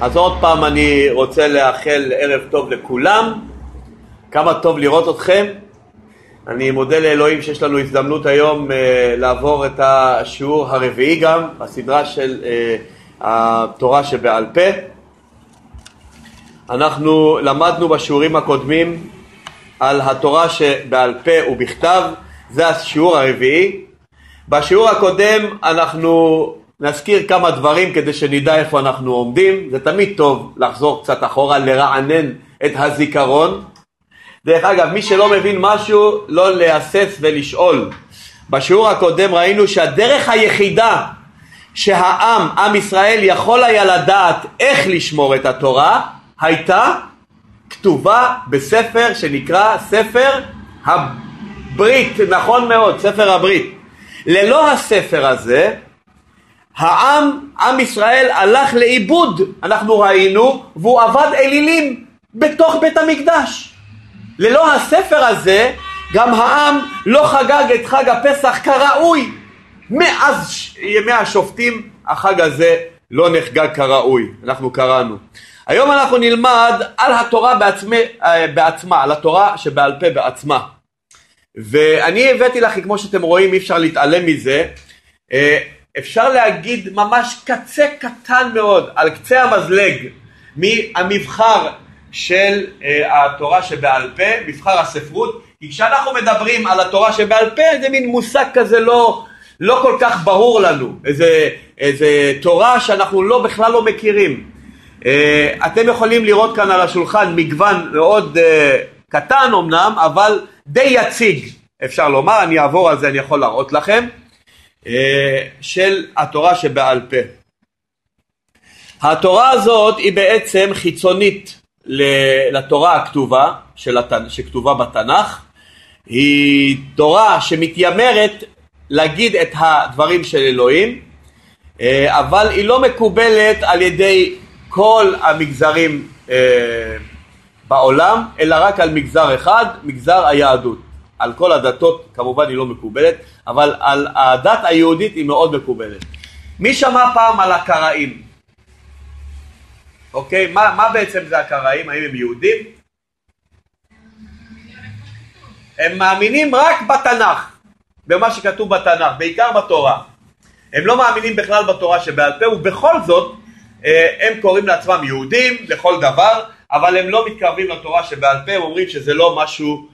אז עוד פעם אני רוצה לאחל ערב טוב לכולם, כמה טוב לראות אתכם. אני מודה לאלוהים שיש לנו הזדמנות היום uh, לעבור את השיעור הרביעי גם, בסדרה של uh, התורה שבעל פה. אנחנו למדנו בשיעורים הקודמים על התורה שבעל פה ובכתב, זה השיעור הרביעי. בשיעור הקודם אנחנו נזכיר כמה דברים כדי שנדע איפה אנחנו עומדים, זה תמיד טוב לחזור קצת אחורה, לרענן את הזיכרון. דרך אגב, מי שלא מבין משהו, לא להסס ולשאול. בשיעור הקודם ראינו שהדרך היחידה שהעם, עם ישראל, יכול היה לדעת איך לשמור את התורה, הייתה כתובה בספר שנקרא ספר הברית, נכון מאוד, ספר הברית. ללא הספר הזה, העם, עם ישראל הלך לאיבוד, אנחנו ראינו, והוא עבד אלילים בתוך בית המקדש. ללא הספר הזה, גם העם לא חגג את חג הפסח כראוי. מאז ימי השופטים החג הזה לא נחגג כראוי, אנחנו קראנו. היום אנחנו נלמד על התורה בעצמי, אה, בעצמה, על התורה שבעל פה בעצמה. ואני הבאתי לכם, כמו שאתם רואים, אי אפשר להתעלם מזה, אה, אפשר להגיד ממש קצה קטן מאוד, על קצה המזלג, מהמבחר של אה, התורה שבעל פה, מבחר הספרות, כי כשאנחנו מדברים על התורה שבעל פה זה מין מושג כזה לא, לא כל כך ברור לנו, איזה, איזה תורה שאנחנו לא, בכלל לא מכירים. אה, אתם יכולים לראות כאן על השולחן מגוון מאוד אה, קטן אמנם, אבל די יציג אפשר לומר, אני אעבור על זה, אני יכול להראות לכם. אה, של התורה שבעל פה. התורה הזאת היא בעצם חיצונית לתורה הכתובה של הת... שכתובה בתנ"ך, היא תורה שמתיימרת להגיד את הדברים של אלוהים, אה, אבל היא לא מקובלת על ידי כל המגזרים אה, בעולם, אלא רק על מגזר אחד, מגזר היהדות. על כל הדתות כמובן היא לא מקובלת, אבל על הדת היהודית היא מאוד מקובלת. מי שמע פעם על הקראים? אוקיי, מה, מה בעצם זה הקראים? האם הם יהודים? הם מאמינים רק בתנ"ך, במה שכתוב בתנ"ך, בעיקר בתורה. הם לא מאמינים בכלל בתורה שבעל פה, ובכל זאת אה, הם קוראים לעצמם יהודים לכל דבר, אבל הם לא מתקרבים לתורה שבעל פה, הם אומרים שזה לא משהו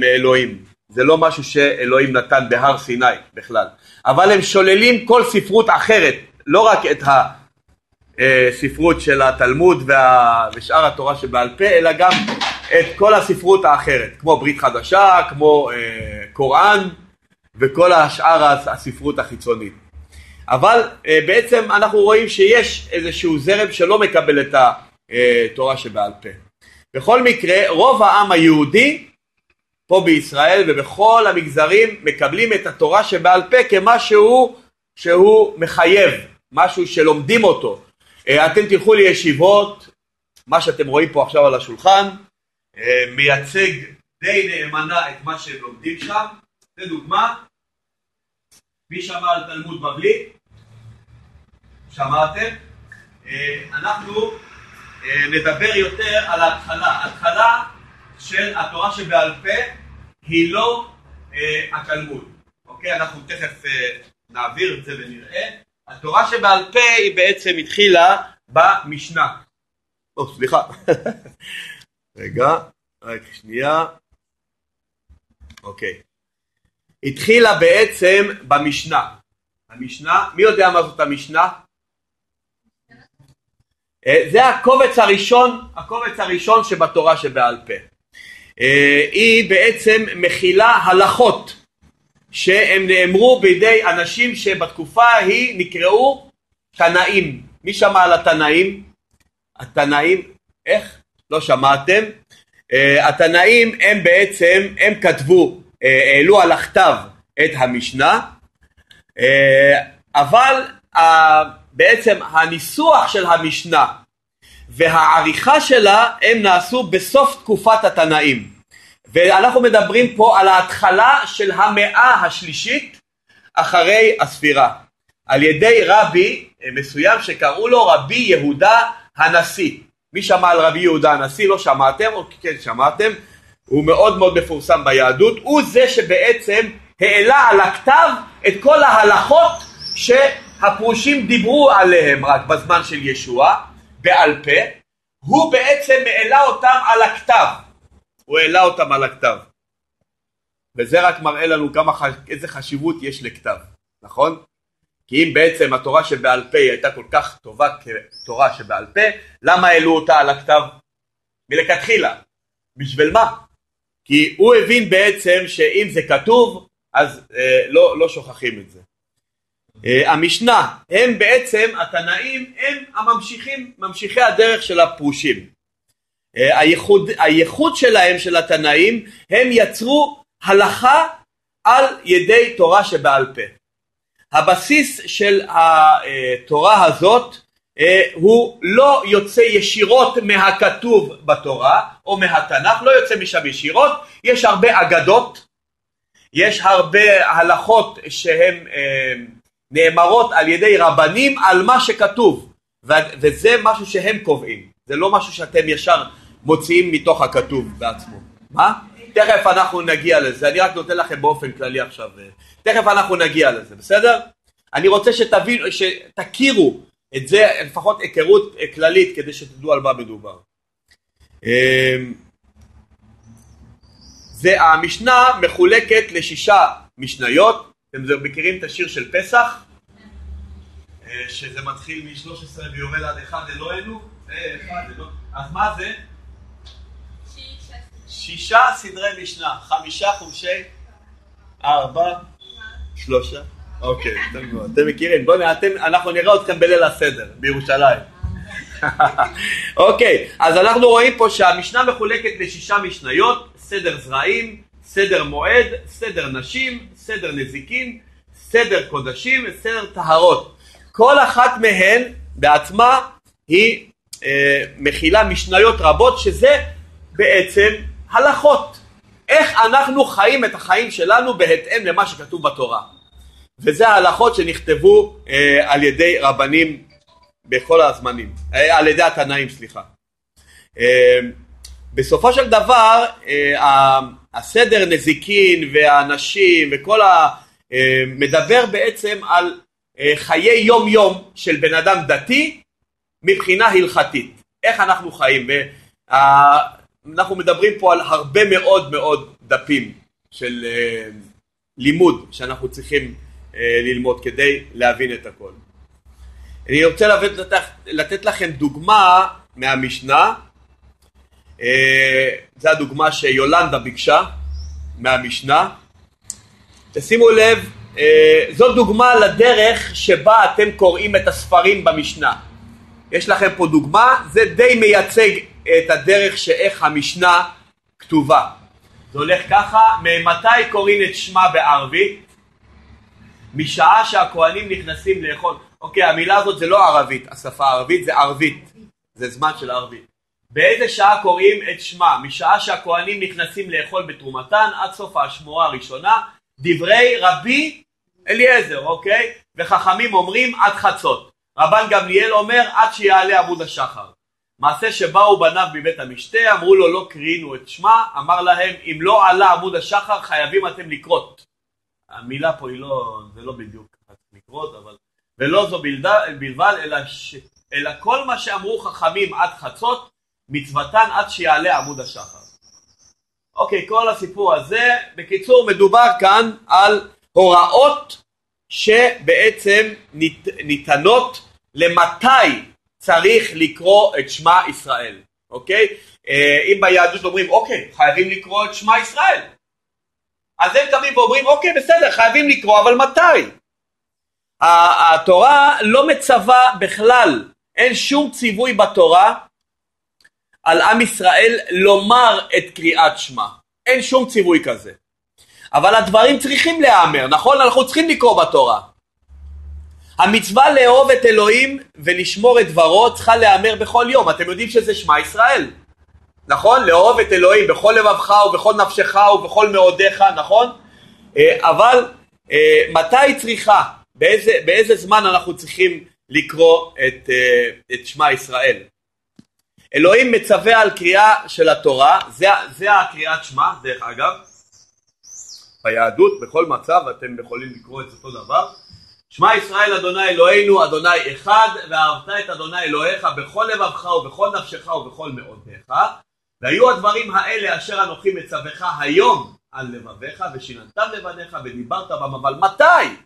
מאלוהים. זה לא משהו שאלוהים נתן בהר סיני בכלל. אבל הם שוללים כל ספרות אחרת, לא רק את הספרות של התלמוד וה... ושאר התורה שבעל פה, אלא גם את כל הספרות האחרת, כמו ברית חדשה, כמו אה, קוראן וכל השאר הספרות החיצונית. אבל אה, בעצם אנחנו רואים שיש איזשהו זרם שלא מקבל את התורה שבעל פה. בכל מקרה, רוב העם היהודי פה בישראל ובכל המגזרים מקבלים את התורה שבעל פה כמשהו שהוא מחייב, משהו שלומדים אותו. אה, אתם תלכו לישיבות, מה שאתם רואים פה עכשיו על השולחן, אה, מייצג די נאמנה את מה שהם לומדים שם. לדוגמה, מי שמע על תלמוד בבלי? שמעתם? אה, אנחנו נדבר יותר על ההתחלה. ההתחלה של התורה שבעל פה היא לא אה, התלמוד, אוקיי? אנחנו תכף אה, נעביר את זה ונראה. התורה שבעל פה היא בעצם התחילה במשנה. או, סליחה. רגע, רק שנייה. אוקיי. התחילה בעצם במשנה. המשנה, מי יודע מה זאת המשנה? אה, זה הקובץ הראשון, הקובץ הראשון שבתורה שבעל פה. אה, היא בעצם מכילה הלכות שהם נאמרו בידי אנשים שבתקופה ההיא נקראו תנאים. מי שמע על התנאים? התנאים, איך? לא שמעתם? Uh, התנאים הם בעצם, הם כתבו, uh, העלו על הכתב את המשנה, אבל בעצם הניסוח של המשנה והעריכה שלה הם נעשו בסוף תקופת התנאים. ואנחנו מדברים פה על ההתחלה של המאה השלישית אחרי הספירה. על ידי רבי מסוים שקראו לו רבי יהודה הנשיא. מי שמע על רבי יהודה הנשיא? לא שמעתם? או כן שמעתם? הוא מאוד מאוד מפורסם ביהדות. הוא זה שבעצם העלה על הכתב את כל ההלכות שהפרושים דיברו עליהם רק בזמן של ישוע, בעל פה. הוא בעצם העלה אותם על הכתב. הוא העלה אותם על הכתב. וזה רק מראה לנו כמה, איזה חשיבות יש לכתב, נכון? כי אם בעצם התורה שבעל פה היא הייתה כל כך טובה כתורה שבעל פה, למה העלו אותה על הכתב מלכתחילה? בשביל מה? כי הוא הבין בעצם שאם זה כתוב, אז אה, לא, לא שוכחים את זה. אה, המשנה, הם בעצם, התנאים, הם הממשיכים, ממשיכי הדרך של הפרושים. אה, הייחוד, הייחוד שלהם, של התנאים, הם יצרו הלכה על ידי תורה שבעל פה. הבסיס של התורה הזאת אה, הוא לא יוצא ישירות מהכתוב בתורה או מהתנ"ך, לא יוצא משם ישירות, יש הרבה אגדות, יש הרבה הלכות שהן נאמרות על ידי רבנים על מה שכתוב וזה משהו שהם קובעים, זה לא משהו שאתם ישר מוציאים מתוך הכתוב בעצמו. מה? תכף אנחנו נגיע לזה, אני רק נותן לכם באופן כללי עכשיו, אה, תכף אנחנו נגיע לזה, בסדר? אני רוצה שתבינו, שתכירו את זה, לפחות היכרות אה, כללית, כדי שתדעו על מה מדובר. אמ, זה המשנה מחולקת לשישה משניות, אתם מכירים את השיר של פסח? אה, שזה מתחיל מ-13 ויורד עד אחד אלוהינו? אז מה זה? שישה סדרי משנה, חמישה חומשי, ארבע, שלושה. אוקיי, אתם מכירים, בואו נראה, אנחנו נראה אתכם בליל הסדר בירושלים. אוקיי, אז אנחנו רואים פה שהמשנה מחולקת לשישה משניות, סדר זרעים, סדר מועד, סדר נשים, סדר נזיקין, סדר קודשים וסדר טהרות. כל אחת מהן בעצמה היא אה, מכילה משניות רבות שזה בעצם הלכות. איך אנחנו חיים את החיים שלנו בהתאם למה שכתוב בתורה. וזה ההלכות שנכתבו אה, על ידי רבנים בכל הזמנים, אה, על ידי התנאים סליחה. אה, בסופו של דבר אה, הסדר נזיקין והנשים וכל ה... אה, מדבר בעצם על אה, חיי יום יום של בן אדם דתי מבחינה הלכתית, איך אנחנו חיים. אנחנו מדברים פה על הרבה מאוד מאוד דפים של אה, לימוד שאנחנו צריכים אה, ללמוד כדי להבין את הכל. אני רוצה לתת, לתת לכם דוגמה מהמשנה, זו הדוגמה שיולנדה ביקשה מהמשנה. תשימו לב, אה, זו דוגמה לדרך שבה אתם קוראים את הספרים במשנה. יש לכם פה דוגמה, זה די מייצג את הדרך שאיך המשנה כתובה. זה הולך ככה, ממתי קוראים את שמה בערבית? משעה שהכוהנים נכנסים לאכול. אוקיי, המילה הזאת זה לא ערבית, השפה הערבית זה ערבית, זה זמן של ערבית. באיזה שעה קוראים את שמה? משעה שהכוהנים נכנסים לאכול בתרומתן עד סוף האשמורה הראשונה, דברי רבי אליעזר, אוקיי? וחכמים אומרים עד חצות. רבן גמליאל אומר עד שיעלה עמוד השחר. מעשה שבאו בניו מבית המשתה, אמרו לו לא קריאינו את שמה, אמר להם אם לא עלה עמוד השחר חייבים אתם לקרות. המילה פה היא לא, זה לא בדיוק לקרות, אבל ולא זו בלבד, אלא, ש, אלא כל מה שאמרו חכמים עד חצות, מצוותן עד שיעלה עמוד השחר. אוקיי, כל הסיפור הזה, בקיצור מדובר כאן על הוראות שבעצם נית, ניתנות למתי צריך לקרוא את שמע ישראל, אוקיי? אה, אם ביהדות אומרים, אוקיי, חייבים לקרוא את שמע ישראל. אז הם תמיד ואומרים, אוקיי, בסדר, חייבים לקרוא, אבל מתי? התורה לא מצווה בכלל, אין שום ציווי בתורה על עם ישראל לומר את קריאת שמע. אין שום ציווי כזה. אבל הדברים צריכים להיאמר, נכון? אנחנו צריכים לקרוא בתורה. המצווה לאהוב את אלוהים ולשמור את דברו צריכה להיאמר בכל יום. אתם יודעים שזה שמע ישראל, נכון? לאהוב את אלוהים בכל לבבך ובכל נפשך ובכל מאודיך, נכון? אה, אבל אה, מתי צריכה? באיזה, באיזה זמן אנחנו צריכים לקרוא את, אה, את שמע ישראל? אלוהים מצווה על קריאה של התורה, זה, זה הקריאת שמע דרך אגב, ביהדות בכל מצב אתם יכולים לקרוא את אותו דבר, שמע ישראל אדוני אלוהינו אדוני אחד ואהבת את אדוני אלוהיך בכל לבבך ובכל נפשך ובכל מאודיך והיו הדברים האלה אשר אנוכי מצווך היום על לבביך ושיננתם לבניך ודיברת בם אבל מתי?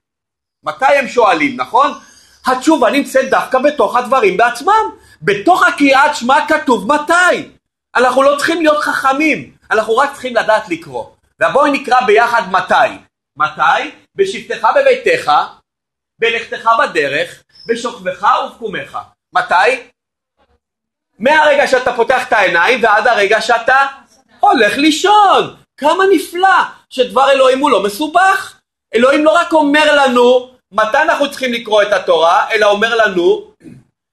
מתי הם שואלים נכון? התשובה נמצאת דווקא בתוך הדברים בעצמם בתוך הקריאת שמע כתוב מתי אנחנו לא צריכים להיות חכמים אנחנו רק צריכים לדעת לקרוא ובואי נקרא ביחד מתי מתי? בשבתך בביתך בלכתך בדרך, בשוכבך ובקומך. מתי? מהרגע שאתה פותח את העיניים ועד הרגע שאתה הולך לישון. כמה נפלא שדבר אלוהים הוא לא מסובך. אלוהים לא רק אומר לנו מתי אנחנו צריכים לקרוא את התורה, אלא אומר לנו,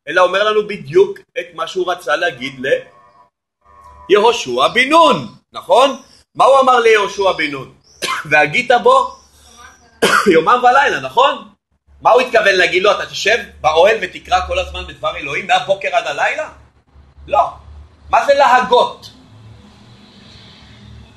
אלא אומר לנו בדיוק את מה שהוא רצה להגיד ליהושע בן נון, נכון? מה הוא אמר ליהושע בן נון? והגית בו יומם ולילה, נכון? מה הוא התכוון להגיד לו? אתה תשב באוהל ותקרא כל הזמן בדבר אלוהים מהבוקר עד הלילה? לא. מה זה להגות?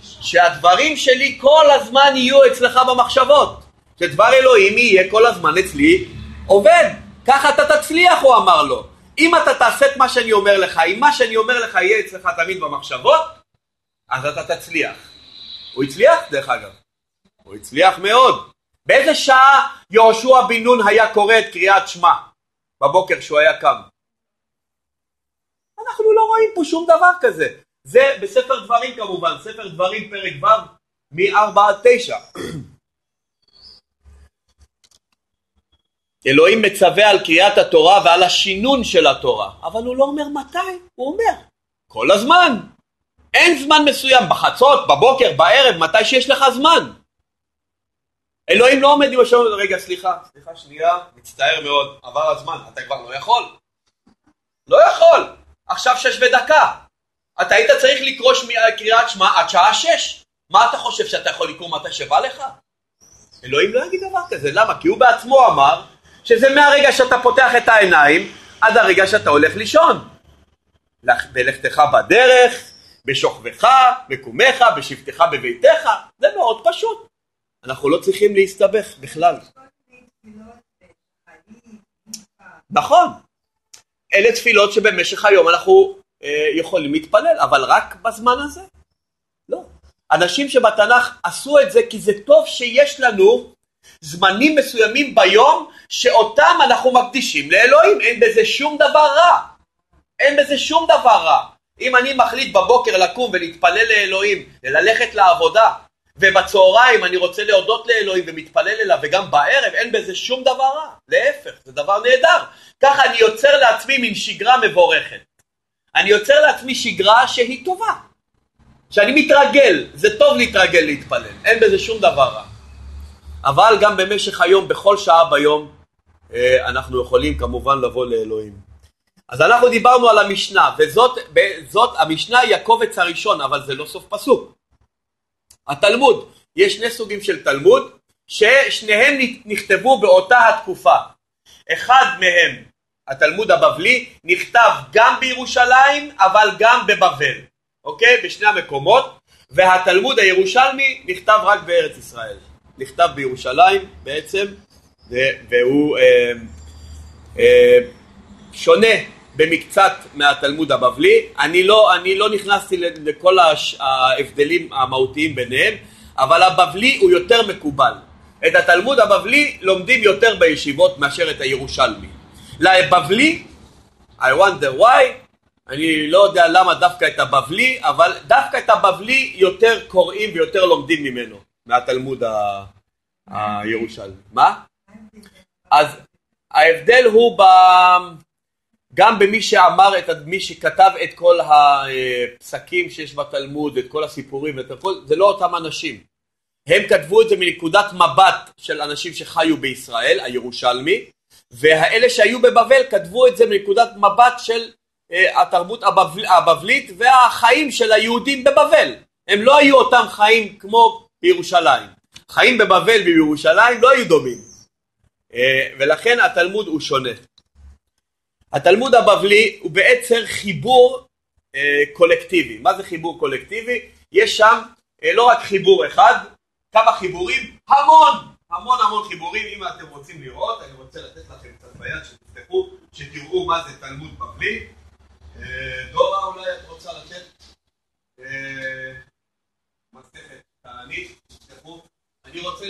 שהדברים שלי כל הזמן יהיו אצלך במחשבות. שדבר אלוהים יהיה כל הזמן אצלי עובד. ככה אתה תצליח, הוא אמר לו. אם אתה תעשה את מה שאני אומר לך, אם מה שאני אומר לך יהיה אצלך תמיד במחשבות, אז אתה תצליח. הוא הצליח, דרך אגב. הוא הצליח מאוד. באיזה שעה יהושע בן נון היה קורא את קריאת שמע בבוקר כשהוא היה קם? אנחנו לא רואים פה שום דבר כזה. זה בספר דברים כמובן, ספר דברים פרק ו' מ-4 עד 9. אלוהים מצווה על קריאת התורה ועל השינון של התורה, אבל הוא לא אומר מתי, הוא אומר כל הזמן. אין זמן מסוים, בחצות, בבוקר, בערב, מתי שיש לך זמן. אלוהים לא עומד עם השעון, רגע סליחה, סליחה שנייה, מצטער מאוד, עבר הזמן, אתה כבר לא יכול. לא יכול, עכשיו שש ודקה. אתה היית צריך לקרוא שמי, קריאת שמע עד שעה שש. מה אתה חושב שאתה יכול לקרוא מתי שבא לך? אלוהים לא יגיד דבר כזה, למה? כי הוא בעצמו אמר שזה מהרגע שאתה פותח את העיניים עד הרגע שאתה הולך לישון. בלכתך בדרך, בשוכבך, מקומך, בשבתך בביתך, זה מאוד פשוט. אנחנו לא צריכים להסתבך בכלל. נכון, אלה תפילות שבמשך היום אנחנו אה, יכולים להתפלל, אבל רק בזמן הזה? לא. אנשים שבתנ"ך עשו את זה כי זה טוב שיש לנו זמנים מסוימים ביום שאותם אנחנו מקדישים לאלוהים, אין בזה שום דבר רע. אין בזה שום דבר רע. אם אני מחליט בבוקר לקום ולהתפלל לאלוהים, וללכת לעבודה, ובצהריים אני רוצה להודות לאלוהים ומתפלל אליו וגם בערב אין בזה שום דבר רע, להפך, זה דבר נהדר. ככה אני יוצר לעצמי מין שגרה מבורכת. אני יוצר לעצמי שגרה שהיא טובה. שאני מתרגל, זה טוב להתרגל להתפלל, אין בזה שום דבר רע. אבל גם במשך היום, בכל שעה ביום, אה, אנחנו יכולים כמובן לבוא לאלוהים. אז אנחנו דיברנו על המשנה, וזאת, זאת, המשנה היא הקובץ הראשון, אבל זה לא סוף פסוק. התלמוד, יש שני סוגים של תלמוד ששניהם נכתבו באותה התקופה. אחד מהם, התלמוד הבבלי, נכתב גם בירושלים אבל גם בבבל, אוקיי? בשני המקומות, והתלמוד הירושלמי נכתב רק בארץ ישראל. נכתב בירושלים בעצם, והוא אה, אה, שונה במקצת מהתלמוד הבבלי, אני לא, אני לא נכנסתי לכל ההבדלים המהותיים ביניהם, אבל הבבלי הוא יותר מקובל. את התלמוד הבבלי לומדים יותר בישיבות מאשר את הירושלמי. לבבלי, I wonder why, אני לא יודע למה דווקא את הבבלי, אבל דווקא את הבבלי יותר קוראים ויותר לומדים ממנו, מהתלמוד הירושלמי. מה? אז ההבדל הוא ב... גם במי שאמר, את, מי שכתב את כל הפסקים שיש בתלמוד, את כל הסיפורים, את הכל, זה לא אותם אנשים. הם כתבו את זה מנקודת מבט של אנשים שחיו בישראל, הירושלמי, והאלה שהיו בבבל כתבו את זה מנקודת מבט של אה, התרבות הבבל, הבבלית והחיים של היהודים בבבל. הם לא היו אותם חיים כמו בירושלים. חיים בבבל ובירושלים לא היו דומים. אה, ולכן התלמוד הוא שונה. התלמוד הבבלי הוא בעצם חיבור אה, קולקטיבי. מה זה חיבור קולקטיבי? יש שם אה, לא רק חיבור אחד, כמה חיבורים, המון, המון המון חיבורים. אם אתם רוצים לראות, אני רוצה לתת לכם קצת ביד שתפתחו, שתראו מה זה תלמוד בבלי. דורה אולי את רוצה לתת מסכת תפתחו. אני רוצה,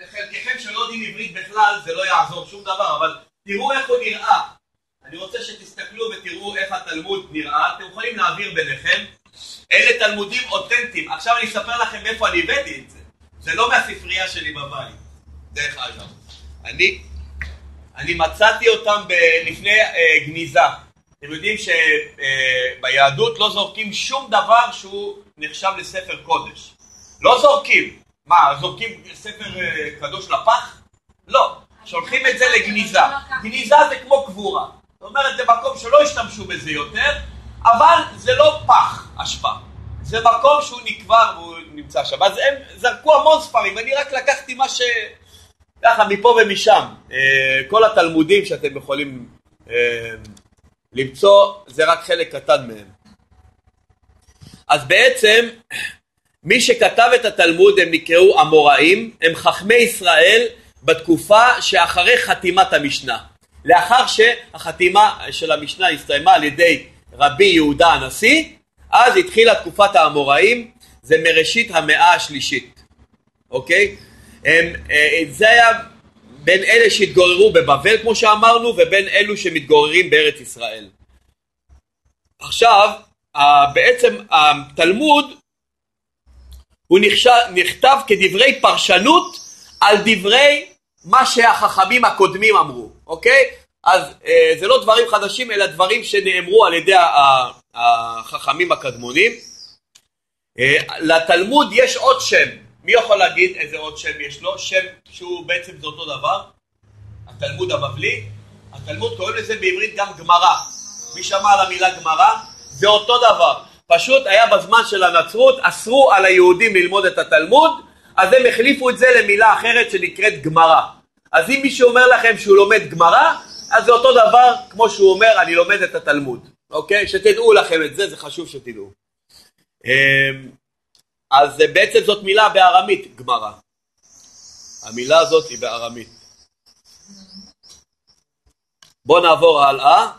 לחלקכם שלא יודעים עברית בכלל, זה לא יעזור שום דבר, אבל תראו איך הוא נראה. אני רוצה שתסתכלו ותראו איך התלמוד נראה, אתם יכולים להעביר ביניכם. אלה תלמודים אותנטיים. עכשיו אני אספר לכם מאיפה אני הבאתי את זה. זה לא מהספרייה שלי בבית, דרך אגב. אני, אני מצאתי אותם ב- לפני אה, גניזה. אתם יודעים שביהדות אה, לא זורקים שום דבר שהוא נחשב לספר קודש. לא זורקים. מה, זורקים ספר אה, קדוש לפח? לא. שולחים את זה לגניזה. גניזה זה כמו קבורה. זאת אומרת, זה מקום שלא השתמשו בזה יותר, אבל זה לא פח אשפה. זה מקום שהוא נקבר והוא נמצא שם. אז הם זרקו המון ספרים, אני רק לקחתי מה ש... ככה מפה ומשם. אה, כל התלמודים שאתם יכולים אה, למצוא, זה רק חלק קטן מהם. אז בעצם, מי שכתב את התלמוד הם נקראו אמוראים, הם חכמי ישראל בתקופה שאחרי חתימת המשנה. לאחר שהחתימה של המשנה הסתיימה על ידי רבי יהודה הנשיא, אז התחילה תקופת האמוראים, זה מראשית המאה השלישית, אוקיי? הם, אה, זה היה בין אלה שהתגוררו בבבל כמו שאמרנו ובין אלו שמתגוררים בארץ ישראל. עכשיו בעצם התלמוד הוא נכתב כדברי פרשנות על דברי מה שהחכמים הקודמים אמרו, אוקיי? אז אה, זה לא דברים חדשים אלא דברים שנאמרו על ידי החכמים הקדמונים. אה, לתלמוד יש עוד שם, מי יכול להגיד איזה עוד שם יש לו? שם שהוא בעצם זה אותו דבר, התלמוד הבבלי, התלמוד קוראים לזה בעברית גם גמרא. מי שמע על המילה גמרא? זה אותו דבר. פשוט היה בזמן של הנצרות, אסרו על היהודים ללמוד את התלמוד, אז הם החליפו את זה למילה אחרת שנקראת גמרא. אז אם מישהו אומר לכם שהוא לומד גמרא, אז זה אותו דבר כמו שהוא אומר אני לומד את התלמוד, אוקיי? שתדעו לכם את זה, זה חשוב שתדעו. אמ, אז בעצם זאת מילה בארמית, גמרא. המילה הזאת היא בארמית. בואו נעבור הלאה.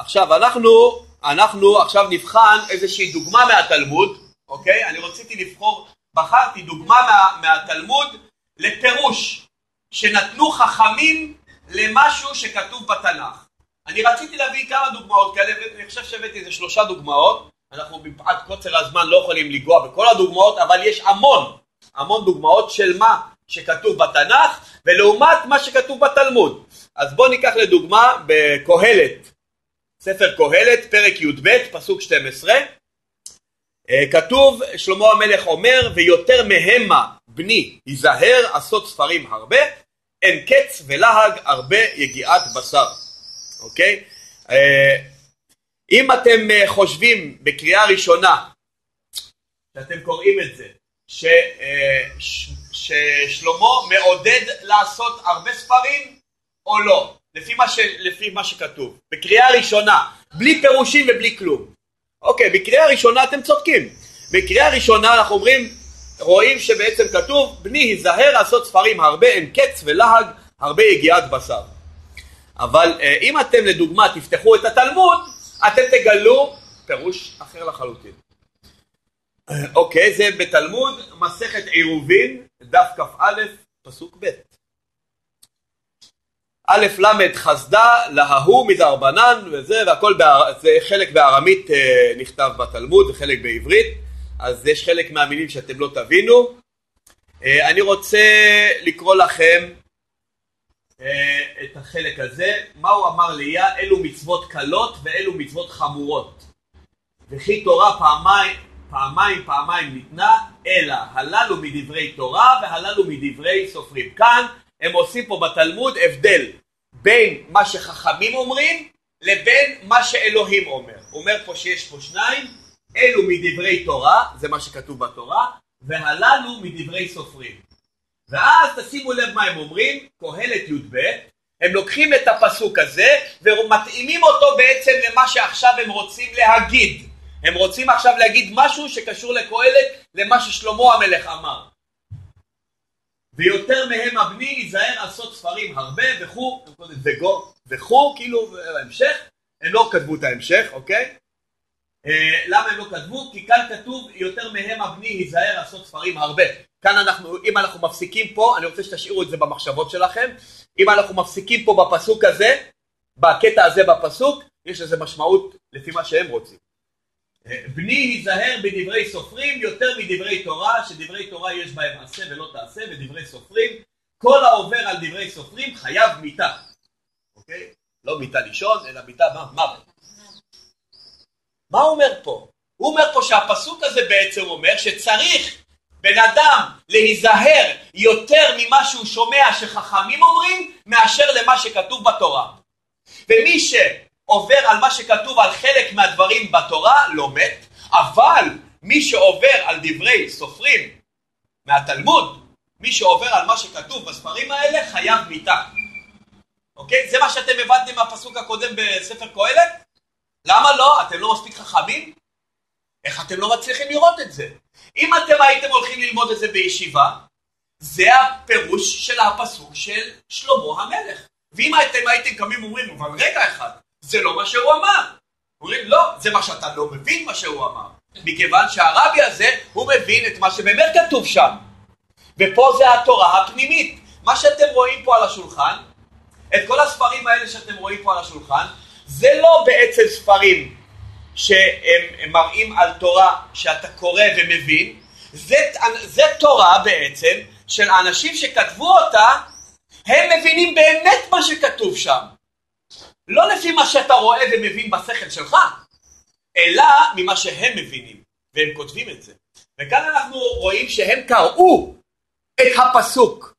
עכשיו אנחנו, אנחנו עכשיו נבחן איזושהי דוגמה מהתלמוד, אוקיי? אני רציתי לבחור, בחרתי דוגמה מה, מהתלמוד לפירוש שנתנו חכמים למשהו שכתוב בתנ"ך. אני רציתי להביא כמה דוגמאות כאלה, ואני חושב שהבאתי איזה שלושה דוגמאות. אנחנו מפאת קוצר הזמן לא יכולים לנגוע בכל הדוגמאות, אבל יש המון, המון דוגמאות של מה שכתוב בתנ"ך, ולעומת מה שכתוב בתלמוד. אז בואו ניקח לדוגמה בקהלת, ספר קהלת, פרק י"ב, פסוק 12. אה, כתוב, שלמה המלך אומר, ויותר מהמה בני היזהר עשות ספרים הרבה, אין קץ ולהג הרבה יגיעת בשר. אוקיי? אה, אם אתם אה, חושבים בקריאה ראשונה, שאתם קוראים את זה, ש, ששלמה מעודד לעשות הרבה ספרים או לא, לפי מה, ש, לפי מה שכתוב, בקריאה ראשונה, בלי פירושים ובלי כלום. אוקיי, בקריאה ראשונה אתם צודקים. בקריאה ראשונה אנחנו אומרים, רואים שבעצם כתוב, בני היזהר לעשות ספרים הרבה אין קץ ולהג, הרבה יגיעת בשר. אבל אה, אם אתם לדוגמה תפתחו את התלמוד, אתם תגלו פירוש אחר לחלוטין. אה, אוקיי, זה בתלמוד, מסכת עירובין, דף כ"א, פסוק ב'. א' ל' חסדה לההוא מדרבנן וזה והכל, באר... זה חלק בארמית אה, נכתב בתלמוד וחלק בעברית אז יש חלק מהמילים שאתם לא תבינו. אה, אני רוצה לקרוא לכם אה, את החלק הזה, מה הוא אמר ליה, אלו מצוות קלות ואלו מצוות חמורות. וכי תורה פעמיים, פעמיים פעמיים ניתנה, אלא הללו מדברי תורה והללו מדברי סופרים. כאן הם עושים פה בתלמוד הבדל בין מה שחכמים אומרים לבין מה שאלוהים אומר. הוא אומר פה שיש פה שניים, אלו מדברי תורה, זה מה שכתוב בתורה, והללו מדברי סופרים. ואז תשימו לב מה הם אומרים, קהלת י"ב, הם לוקחים את הפסוק הזה ומתאימים אותו בעצם למה שעכשיו הם רוצים להגיד. הם רוצים עכשיו להגיד משהו שקשור לקהלת למה ששלמה המלך אמר. ויותר מהם הבני ייזהר לעשות ספרים הרבה וכו', וכו', וכו', כאילו בהמשך, הם לא כתבו את ההמשך, אוקיי? אה, למה הם לא כתבו? כי כאן כתוב יותר מהם הבני ייזהר לעשות ספרים הרבה. כאן אנחנו, אם אנחנו מפסיקים פה, אני רוצה שתשאירו את זה במחשבות שלכם, אם אנחנו מפסיקים פה בפסוק הזה, בקטע הזה בפסוק, יש לזה משמעות לפי מה שהם רוצים. בני ייזהר בדברי סופרים יותר מדברי תורה, שדברי תורה יש בהם עשה ולא תעשה, ודברי סופרים, כל העובר על דברי סופרים חייב מיתה. אוקיי? לא מיתה לישון, אלא מיתה מוות. מה הוא אומר פה? הוא אומר פה שהפסוק הזה בעצם אומר שצריך בן אדם להיזהר יותר ממה שהוא שומע שחכמים אומרים, מאשר למה שכתוב בתורה. ומי שעובר על מה שכתוב על חלק מהדברים בתורה, לא מת, אבל מי שעובר על דברי סופרים מהתלמוד, מי שעובר על מה שכתוב בספרים האלה, חייב מיתה. אוקיי? זה מה שאתם הבנתם מהפסוק הקודם בספר קהלת? למה לא? אתם לא מספיק חכמים? איך אתם לא מצליחים לראות את זה? אם אתם הייתם הולכים ללמוד את זה בישיבה, זה הפירוש של הפסוק של שלמה המלך. ואם אתם הייתם קמים ואומרים, אבל רגע אחד, זה לא מה שהוא אמר. אומרים, לא, זה מה שאתה לא מבין מה שהוא אמר. מכיוון שהרבי הזה, הוא מבין את מה שבאמת כתוב שם. ופה זה התורה הפנימית. מה שאתם רואים פה על השולחן, את כל הספרים האלה שאתם רואים פה על השולחן, זה לא בעצם ספרים שהם מראים על תורה שאתה קורא ומבין, זה, זה תורה בעצם של אנשים שכתבו אותה, הם מבינים באמת מה שכתוב שם. לא לפי מה שאתה רואה ומבין בשכל שלך, אלא ממה שהם מבינים, והם כותבים את זה. וכאן אנחנו רואים שהם קראו את הפסוק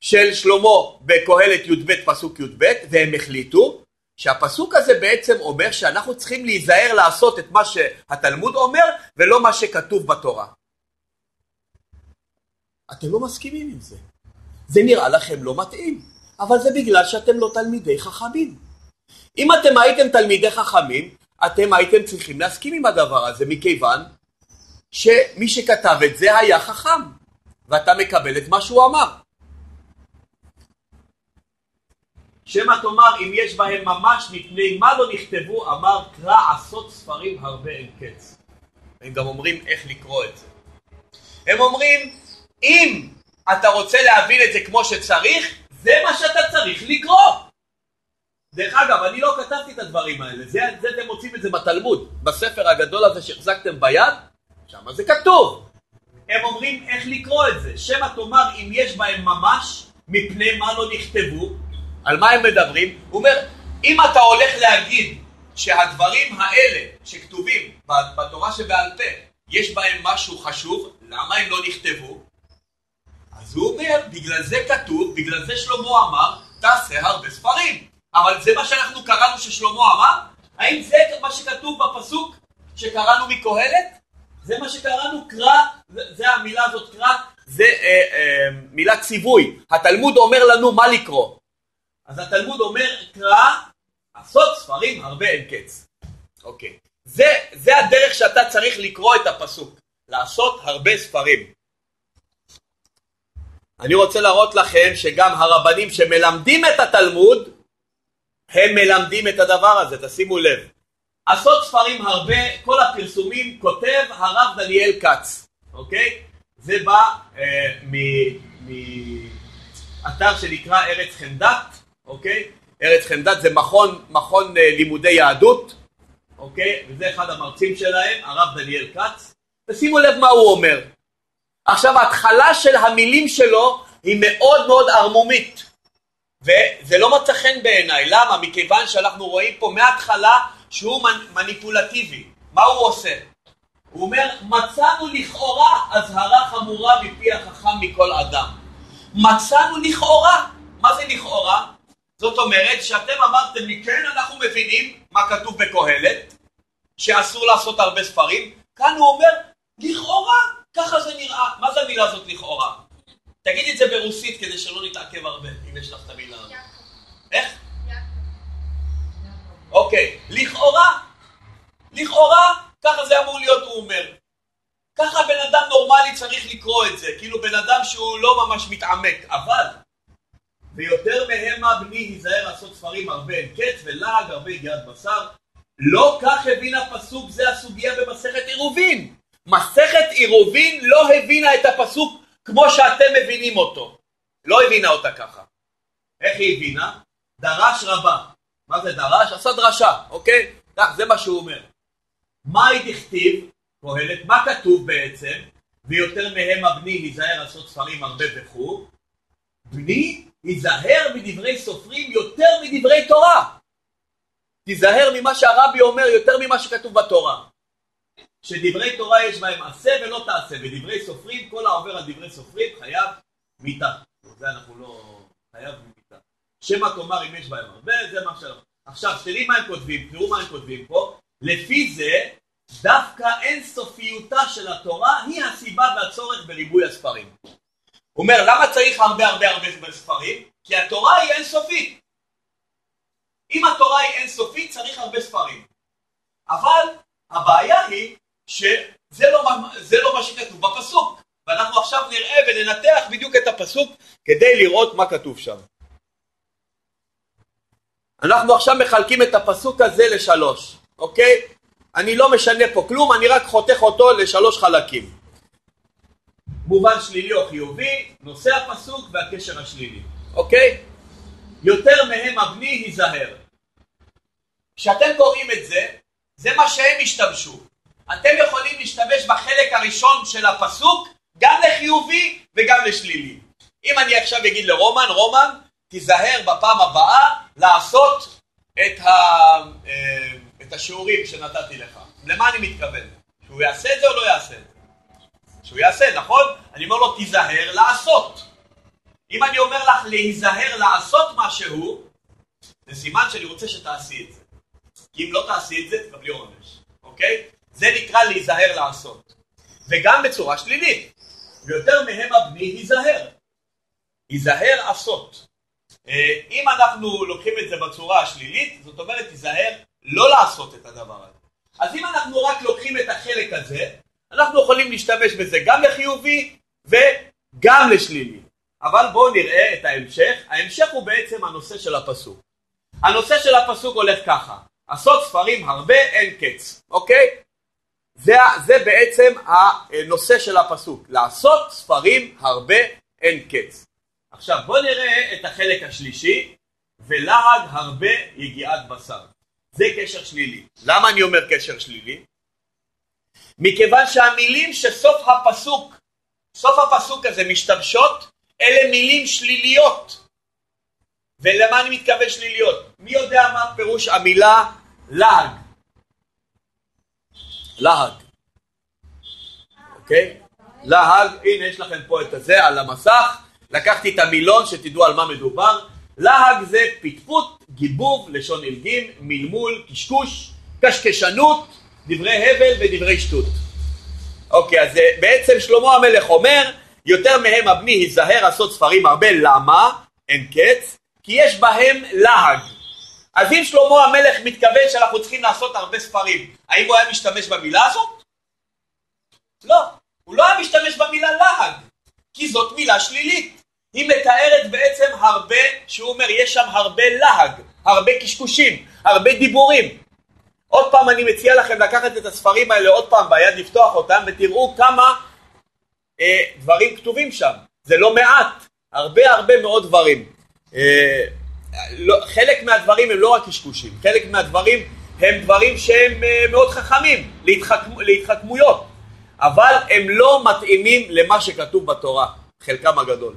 של שלמה בקהלת י"ב פסוק י"ב והם החליטו שהפסוק הזה בעצם אומר שאנחנו צריכים להיזהר לעשות את מה שהתלמוד אומר ולא מה שכתוב בתורה. אתם לא מסכימים עם זה. זה נראה לכם לא מתאים, אבל זה בגלל שאתם לא תלמידי חכמים. אם אתם הייתם תלמידי חכמים, אתם הייתם צריכים להסכים עם הדבר הזה מכיוון שמי שכתב את זה היה חכם ואתה מקבל את מה שהוא אמר. שמא תאמר אם יש בהם ממש מפני מה לא נכתבו אמר קרא עשות ספרים הרבה אין קץ. הם גם אומרים איך לקרוא את זה. הם אומרים אם אתה רוצה להבין את זה כמו שצריך זה מה שאתה צריך לקרוא. דרך אגב, אני לא כתבתי את הדברים האלה, זה, זה אתם מוצאים את זה בתלמוד, בספר הגדול הזה שהחזקתם ביד, שם זה כתוב. הם אומרים איך לקרוא את זה, שמא תאמר אם יש בהם ממש, מפני מה לא נכתבו, על מה הם מדברים? הוא אומר, אם אתה הולך להגיד שהדברים האלה שכתובים בתורה שבעל פה, יש בהם משהו חשוב, למה הם לא נכתבו? אז הוא אומר, בגלל זה כתוב, בגלל זה שלמה אמר, תעשה הרבה ספרים. אבל זה מה שאנחנו קראנו ששלמה אמר? האם זה מה שכתוב בפסוק שקראנו מקהלת? זה מה שקראנו קרא, זה המילה הזאת קרא, זה אה, אה, מילה ציווי. התלמוד אומר לנו מה לקרוא. אז התלמוד אומר, קרא, עשות ספרים הרבה אין קץ. אוקיי. זה, זה הדרך שאתה צריך לקרוא את הפסוק. לעשות הרבה ספרים. אני רוצה להראות לכם שגם הרבנים שמלמדים את התלמוד, הם מלמדים את הדבר הזה, תשימו לב. עשות ספרים הרבה, כל הפרסומים כותב הרב דניאל כץ, אוקיי? זה בא אה, מאתר שנקרא ארץ חמדת, אוקיי? ארץ חמדת זה מכון, מכון אה, לימודי יהדות, אוקיי? וזה אחד המרצים שלהם, הרב דניאל כץ. ושימו לב מה הוא אומר. עכשיו ההתחלה של המילים שלו היא מאוד מאוד ערמומית. וזה לא מצא חן בעיניי, למה? מכיוון שאנחנו רואים פה מההתחלה שהוא מניפולטיבי. מה הוא עושה? הוא אומר, מצאנו לכאורה אזהרה חמורה מפי החכם מכל אדם. מצאנו לכאורה. מה זה לכאורה? זאת אומרת שאתם אמרתם לי, כן, אנחנו מבינים מה כתוב בקהלת, שאסור לעשות הרבה ספרים. כאן הוא אומר, לכאורה, ככה זה נראה. מה זה המילה הזאת לכאורה? תגידי את זה ברוסית כדי שלא נתעכב הרבה, אם יש לך את המילה הזאת. איך? אוקיי, לכאורה, לכאורה, ככה זה אמור להיות, הוא אומר. ככה בן אדם נורמלי צריך לקרוא את זה, כאילו בן אדם שהוא לא ממש מתעמק, אבל ויותר מהמה בני היזהר לעשות ספרים הרבה אין קץ ולעג הרבה יגיעת בשר לא כך הבין הפסוק זה הסוגיה במסכת עירובין מסכת עירובין לא הבינה את הפסוק כמו שאתם מבינים אותו לא הבינה אותה ככה איך היא הבינה? דרש רבה מה זה דרש? עשה דרשה, אוקיי? כך, זה מה שהוא אומר מה היא תכתיב? קהלת, מה כתוב בעצם? ויותר מהם הבני היזהר לעשות ספרים הרבה וכו' בני היזהר מדברי סופרים יותר מדברי תורה. תיזהר ממה שהרבי אומר יותר ממה שכתוב בתורה. שדברי תורה יש בהם עשה ולא תעשה, ודברי סופרים, כל העובר על דברי סופרים חייב מיתה. זה אנחנו לא... חייב מיתה. שמא תאמר אם יש בהם הרבה, זה מה שאנחנו... עכשיו, תראי מה הם כותבים, תראו מה הם כותבים פה. לפי זה, דווקא אין סופיותה של התורה היא הסיבה והצורך בריבוי הספרים. הוא אומר, למה צריך הרבה הרבה הרבה ספרים? כי התורה היא אינסופית. אם התורה היא אינסופית, צריך הרבה ספרים. אבל הבעיה היא שזה לא, לא מה שכתוב בפסוק. ואנחנו עכשיו נראה וננתח בדיוק את הפסוק כדי לראות מה כתוב שם. אנחנו עכשיו מחלקים את הפסוק הזה לשלוש, אוקיי? אני לא משנה פה כלום, אני רק חותך אותו לשלוש חלקים. מובן שלילי או חיובי, נושא הפסוק והקשר השלילי, אוקיי? יותר מהם אבני היזהר. כשאתם קוראים את זה, זה מה שהם השתמשו. אתם יכולים להשתמש בחלק הראשון של הפסוק גם לחיובי וגם לשלילי. אם אני עכשיו אגיד לרומן, רומן, תיזהר בפעם הבאה לעשות את, ה, אה, את השיעורים שנתתי לך. למה אני מתכוון? שהוא יעשה את זה או לא יעשה את זה? שהוא יעשה, נכון? אני אומר לו תיזהר לעשות. אם אני אומר לך להיזהר לעשות משהו, זה סימן שאני רוצה שתעשי את זה. כי אם לא תעשי את זה, תקבלי עונש, אוקיי? זה נקרא להיזהר לעשות. וגם בצורה שלילית. ויותר מהם הבני היזהר. היזהר עשות. אה, אם אנחנו לוקחים את זה בצורה השלילית, זאת אומרת היזהר לא לעשות את הדבר הזה. אז אם אנחנו רק לוקחים את החלק הזה, אנחנו יכולים להשתמש בזה גם לחיובי וגם לשלילי. אבל בואו נראה את ההמשך. ההמשך הוא בעצם הנושא של הפסוק. הנושא של הפסוק הולך ככה, עשות ספרים הרבה אין קץ, אוקיי? זה, זה בעצם הנושא של הפסוק, לעשות ספרים הרבה אין קץ. עכשיו בואו נראה את החלק השלישי, ולעג הרבה יגיעת בשר. זה קשר שלילי. למה אני אומר קשר שלילי? מכיוון שהמילים שסוף הפסוק, סוף הפסוק הזה משתמשות, אלה מילים שליליות. ולמה אני מתכוון שליליות? מי יודע מה פירוש המילה להג? להג. אוקיי? להג, הנה יש לכם פה את הזה על המסך, לקחתי את המילון שתדעו על מה מדובר. להג זה פטפוט, גיבוב, לשון עילגים, מלמול, קשקוש, קשקשנות, דברי הבל ודברי שטות. אוקיי, אז אה, בעצם שלמה המלך אומר, יותר מהם הבני היזהר לעשות ספרים הרבה, למה? אין קץ, כי יש בהם להג. אז אם שלמה המלך מתכוון שאנחנו צריכים לעשות הרבה ספרים, האם הוא היה משתמש במילה הזאת? לא, הוא לא היה משתמש במילה להג, כי זאת מילה שלילית. היא מתארת בעצם הרבה, שהוא אומר, יש שם הרבה להג, הרבה קשקושים, הרבה דיבורים. עוד פעם אני מציע לכם לקחת את הספרים האלה עוד פעם ביד, לפתוח אותם ותראו כמה אה, דברים כתובים שם. זה לא מעט, הרבה הרבה מאוד דברים. אה, לא, חלק מהדברים הם לא רק קשקושים, חלק מהדברים הם דברים שהם אה, מאוד חכמים להתחכמו, להתחכמויות, אבל הם לא מתאימים למה שכתוב בתורה, חלקם הגדול.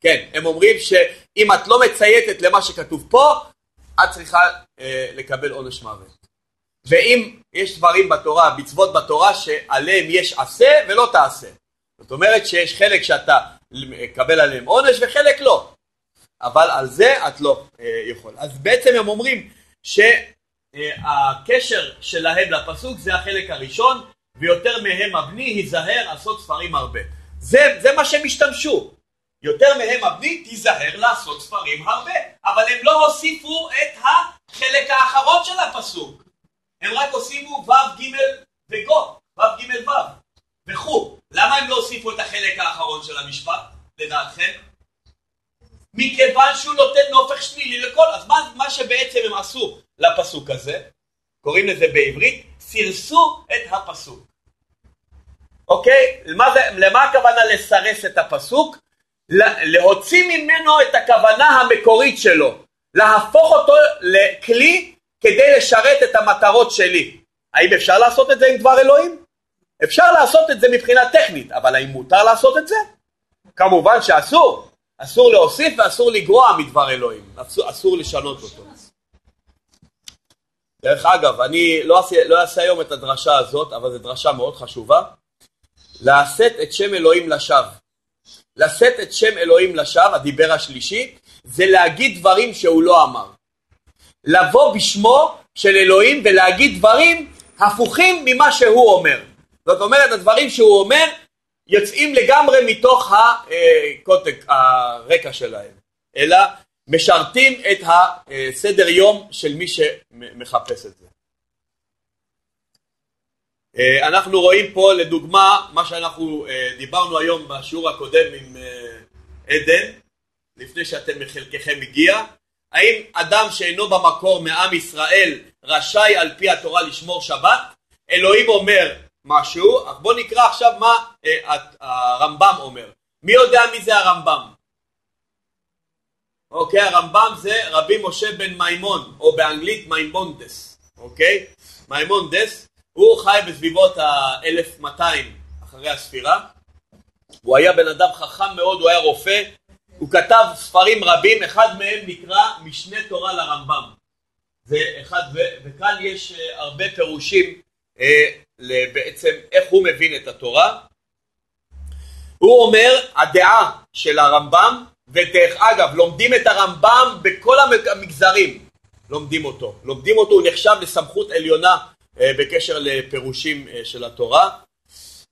כן, הם אומרים שאם את לא מצייתת למה שכתוב פה, את צריכה אה, לקבל עונש מוות. ואם יש דברים בתורה, מצוות בתורה, שעליהם יש עשה ולא תעשה. זאת אומרת שיש חלק שאתה מקבל עליהם עונש וחלק לא. אבל על זה את לא אה, יכול. אז בעצם הם אומרים שהקשר שלהם לפסוק זה החלק הראשון, ויותר מהם הבני היזהר לעשות ספרים הרבה. זה, זה מה שהם השתמשו. יותר מהם הבני תיזהר לעשות ספרים הרבה. אבל הם לא הוסיפו את החלק האחרון של הפסוק. הם רק הוסיפו ו' ג' וגו, ו' ג' ו' וכו'. למה הם לא הוסיפו את החלק האחרון של המשפט, לדעתכם? מכיוון שהוא נותן נופך שלילי לכל, אז מה, מה שבעצם הם עשו לפסוק הזה, קוראים לזה בעברית, סירסו את הפסוק. אוקיי? למה, זה, למה הכוונה לסרס את הפסוק? להוציא ממנו את הכוונה המקורית שלו, להפוך אותו לכלי כדי לשרת את המטרות שלי. האם אפשר לעשות את זה עם דבר אלוהים? אפשר לעשות את זה מבחינה טכנית, אבל האם מותר לעשות את זה? כמובן שאסור. אסור להוסיף ואסור לגרוע מדבר אלוהים, אסור, אסור לשנות אותו. דרך אגב, אני לא אעשה, לא אעשה היום את הדרשה הזאת, אבל זו דרשה מאוד חשובה. לשאת את שם אלוהים לשווא. לשאת את שם אלוהים לשווא, הדיבר השלישי, זה להגיד דברים שהוא לא אמר. לבוא בשמו של אלוהים ולהגיד דברים הפוכים ממה שהוא אומר. זאת אומרת, הדברים שהוא אומר יוצאים לגמרי מתוך הקוטק, הרקע שלהם, אלא משרתים את הסדר יום של מי שמחפש את זה. אנחנו רואים פה לדוגמה מה שאנחנו דיברנו היום בשיעור הקודם עם עדן, לפני שאתם מחלקכם הגיע, האם אדם שאינו במקור מעם ישראל רשאי על פי התורה לשמור שבת? אלוהים אומר משהו, אך בוא נקרא עכשיו מה אה, הרמב"ם אומר. מי יודע מי זה הרמב"ם? אוקיי, הרמב"ם זה רבי משה בן מימון, או באנגלית מימונדס, אוקיי? מימונדס, הוא חי בסביבות ה-1200 אחרי הספירה. הוא היה בן אדם חכם מאוד, הוא היה רופא, הוא כתב ספרים רבים, אחד מהם נקרא משנה תורה לרמב"ם. זה אחד. וכאן יש אה, הרבה פירושים אה, בעצם איך הוא מבין את התורה. הוא אומר, הדעה של הרמב"ם, ודרך אגב, לומדים את הרמב"ם בכל המגזרים, לומדים אותו. לומדים אותו, הוא נחשב לסמכות עליונה אה, בקשר לפירושים אה, של התורה.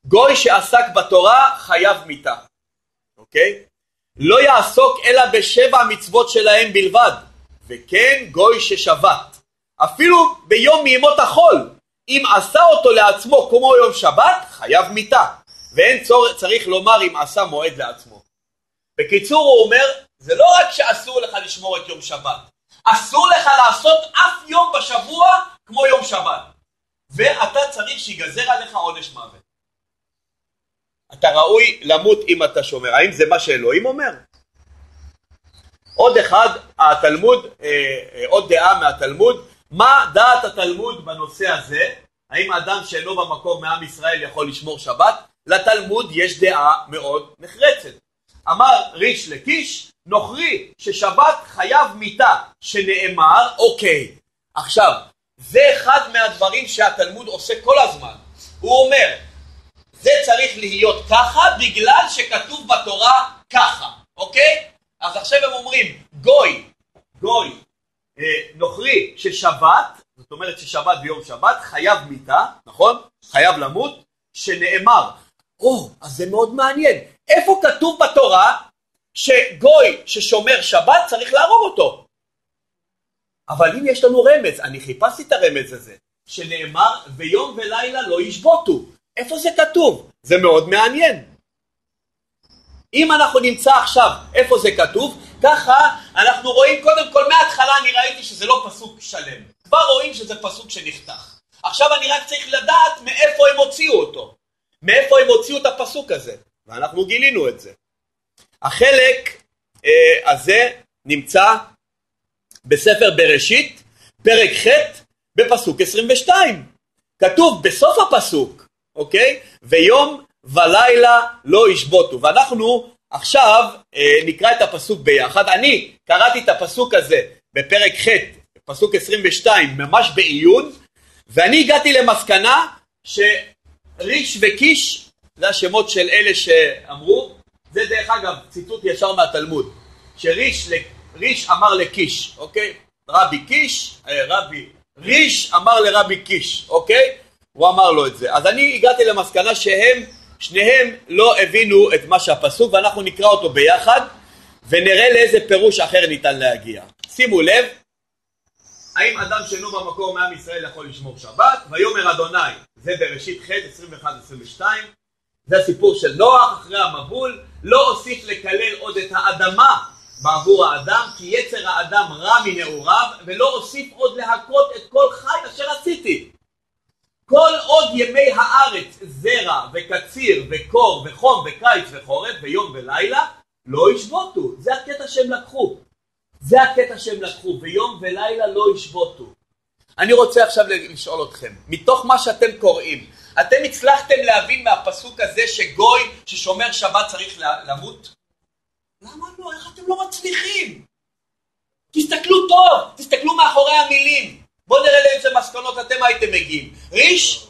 גוי שעסק בתורה חייב מיתה, אוקיי? לא יעסוק אלא בשבע המצוות שלהם בלבד, וכן גוי ששבת. אפילו ביום מימות החול, אם עשה אותו לעצמו כמו יום שבת, חייב מיתה, ואין צורך, צריך לומר אם עשה מועד לעצמו. בקיצור הוא אומר, זה לא רק שאסור לך לשמור את יום שבת, אסור לך לעשות אף יום בשבוע כמו יום שבת, ואתה צריך שיגזר עליך עונש מוות. אתה ראוי למות אם אתה שומר. האם זה מה שאלוהים אומר? עוד אחד, התלמוד, אה, אה, עוד דעה מהתלמוד, מה דעת התלמוד בנושא הזה? האם האדם שאינו במקור מעם ישראל יכול לשמור שבת? לתלמוד יש דעה מאוד נחרצת. אמר ריש לקיש, נוכרי ששבת חייב מיתה, שנאמר, אוקיי. עכשיו, זה אחד מהדברים שהתלמוד עושה כל הזמן. הוא אומר, זה צריך להיות ככה בגלל שכתוב בתורה ככה, אוקיי? אז עכשיו הם אומרים, גוי, גוי, נוכרי ששבת, זאת אומרת ששבת ביום שבת, חייב מיתה, נכון? חייב למות, שנאמר. או, oh, אז זה מאוד מעניין. איפה כתוב בתורה שגוי ששומר שבת צריך להרוג אותו? אבל אם יש לנו רמז, אני חיפשתי את הרמז הזה, שנאמר ויום ולילה לא ישבותו. איפה זה כתוב? זה מאוד מעניין. אם אנחנו נמצא עכשיו איפה זה כתוב, ככה אנחנו רואים קודם כל מההתחלה אני ראיתי שזה לא פסוק שלם. כבר רואים שזה פסוק שנחתך. עכשיו אני רק צריך לדעת מאיפה הם הוציאו אותו. מאיפה הם הוציאו את הפסוק הזה. ואנחנו גילינו את זה. החלק אה, הזה נמצא בספר בראשית, פרק ח' בפסוק 22. כתוב בסוף הפסוק, אוקיי? ויום ולילה לא ישבותו. ואנחנו עכשיו אה, נקרא את הפסוק ביחד. אני קראתי את הפסוק הזה בפרק ח', פסוק 22, ממש בעיון, ואני הגעתי למסקנה שריש וקיש, זה השמות של אלה שאמרו, זה דרך אגב ציטוט ישר מהתלמוד, שריש ריש אמר לקיש, אוקיי? רבי קיש, אה, רבי ריש אמר לרבי קיש, אוקיי? הוא אמר לו את זה. אז אני הגעתי למסקנה שהם, שניהם לא הבינו את מה שהפסוק ואנחנו נקרא אותו ביחד ונראה לאיזה פירוש אחר ניתן להגיע. שימו לב, האם אדם שאינו במקור מעם ישראל יכול לשמור שבת? ויאמר אדוני, זה בראשית ח' 21-22, זה הסיפור של נוח אחרי המבול, לא אוסיף לקלל עוד את האדמה בעבור האדם, כי יצר האדם רע מנעוריו, ולא אוסיף עוד להכות את כל חי אשר עשיתי. כל עוד ימי הארץ זרע וקציר וקור וחום וקיץ וחורף ויום ולילה לא ישבותו. זה הקטע שהם לקחו. זה הקטע שהם לקחו, ויום ולילה לא ישבותו. אני רוצה עכשיו לשאול אתכם, מתוך מה שאתם קוראים, אתם הצלחתם להבין מהפסוק הזה שגוי ששומר שבת צריך למות? למה לא? איך אתם לא מצליחים? תסתכלו טוב, תסתכלו מאחורי המילים. בואו נראה לאיזה מסקנות אתם הייתם מגיעים. ריש,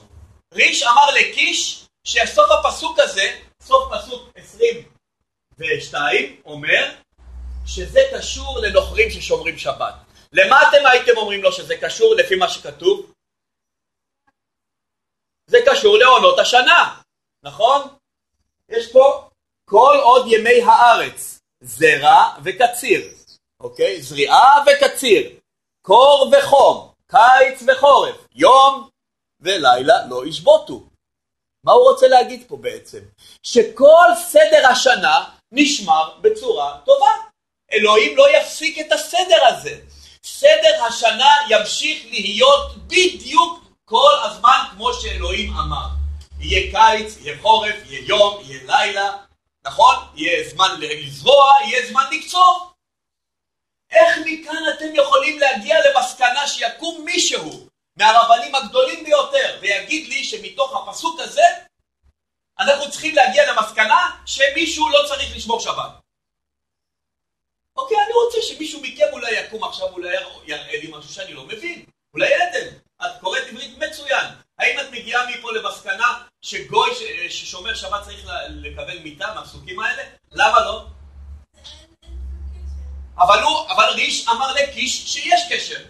ריש אמר לקיש שסוף הפסוק הזה, סוף פסוק 22, אומר שזה קשור לנוכרים ששומרים שבת. למה אתם הייתם אומרים לו שזה קשור לפי מה שכתוב? זה קשור לעונות השנה, נכון? יש פה כל עוד ימי הארץ, זרע וקציר, אוקיי? זריעה וקציר, קור וחום, קיץ וחורף, יום ולילה לא ישבותו. מה הוא רוצה להגיד פה בעצם? שכל סדר השנה נשמר בצורה טובה. אלוהים לא יפסיק את הסדר הזה. סדר השנה ימשיך להיות בדיוק כל הזמן כמו שאלוהים אמר. יהיה קיץ, יהיה חורף, יהיה יום, יהיה לילה, נכון? יהיה זמן לזרוע, יהיה זמן לקצור. איך מכאן אתם יכולים להגיע למסקנה שיקום מישהו מהרבנים הגדולים ביותר ויגיד לי שמתוך הפסוק הזה אנחנו צריכים להגיע למסקנה שמישהו לא צריך לשמור שבת. אוקיי, אני רוצה שמישהו מכם אולי יקום עכשיו, אולי יראה לי משהו שאני לא מבין. אולי עדן, את קוראת עברית מצוין. האם את מגיעה מפה למסקנה שגוי ששומר שבת צריך לקבל מיטה מהפסוקים האלה? למה לא? אבל הוא, אבל ריש אמר לקיש שיש קשר.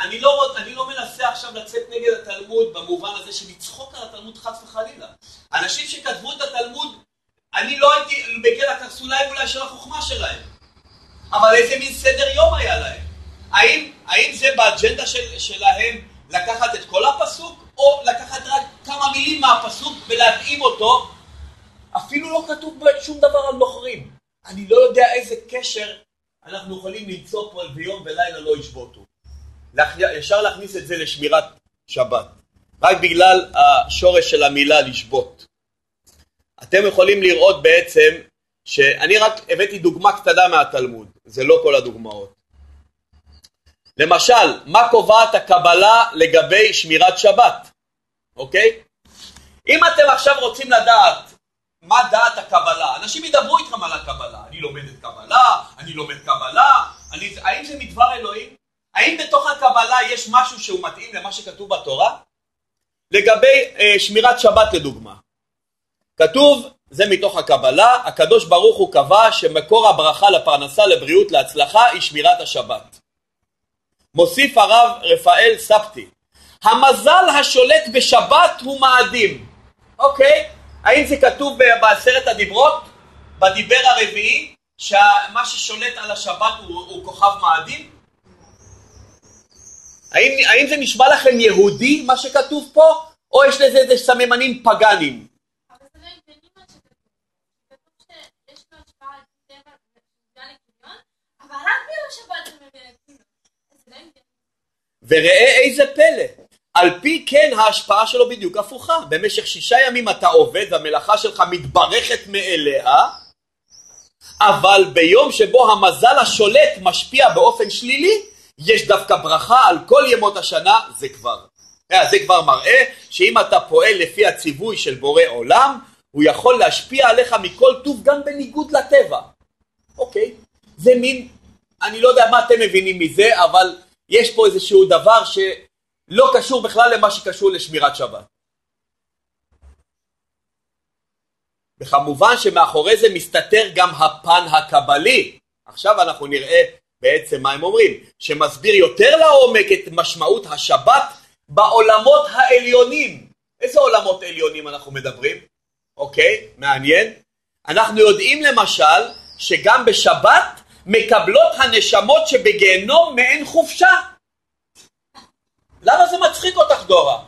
אני לא, אני לא מנסה עכשיו לצאת נגד התלמוד במובן הזה של לצחוק על התלמוד חס וחלילה. אנשים שכתבו את התלמוד אני לא הייתי בקרע הקרסוליים אולי של החוכמה שלהם. אבל איזה מין סדר יום היה להם? האם, האם זה באג'נדה של, שלהם לקחת את כל הפסוק, או לקחת רק כמה מילים מהפסוק ולהתאים אותו? אפילו לא כתוב שום דבר על נוכרים. אני לא יודע איזה קשר אנחנו יכולים למצוא פה ביום ולילה לא ישבותו. ישר להכניס את זה לשמירת שבת. רק בגלל השורש של המילה לשבות. אתם יכולים לראות בעצם שאני רק הבאתי דוגמה קטנה מהתלמוד, זה לא כל הדוגמאות. למשל, מה קובעת הקבלה לגבי שמירת שבת, אוקיי? אם אתם עכשיו רוצים לדעת מה דעת הקבלה, אנשים ידברו איתכם על הקבלה, אני לומד את קבלה, אני לומד קבלה, אני... האם זה מדבר אלוהים? האם בתוך הקבלה יש משהו שהוא מתאים למה שכתוב בתורה? לגבי אה, שמירת שבת לדוגמה, כתוב, זה מתוך הקבלה, הקדוש ברוך הוא קבע שמקור הברכה לפרנסה, לבריאות, להצלחה היא שמירת השבת. מוסיף הרב רפאל סבתי, המזל השולט בשבת הוא מאדים. אוקיי, האם זה כתוב בעשרת הדיברות? בדיבר הרביעי, שמה ששולט על השבת הוא, הוא כוכב מאדים? האם, האם זה נשמע לכם יהודי מה שכתוב פה, או יש לזה איזה סממנים פגאנים? וראה איזה פלא, על פי כן ההשפעה שלו בדיוק הפוכה. במשך שישה ימים אתה עובד והמלאכה שלך מתברכת מאליה, אבל ביום שבו המזל השולט משפיע באופן שלילי, יש דווקא ברכה על כל ימות השנה, זה כבר. אה, זה כבר מראה שאם אתה פועל לפי הציווי של בורא עולם, הוא יכול להשפיע עליך מכל טוב גם בניגוד לטבע. אוקיי, זה מין אני לא יודע מה אתם מבינים מזה, אבל יש פה איזשהו דבר שלא קשור בכלל למה שקשור לשמירת שבת. וכמובן שמאחורי זה מסתתר גם הפן הקבלי. עכשיו אנחנו נראה בעצם מה הם אומרים, שמסביר יותר לעומק את משמעות השבת בעולמות העליונים. איזה עולמות עליונים אנחנו מדברים? אוקיי, מעניין. אנחנו יודעים למשל שגם בשבת מקבלות הנשמות שבגיהנום מעין חופשה. למה זה מצחיק אותך דורה?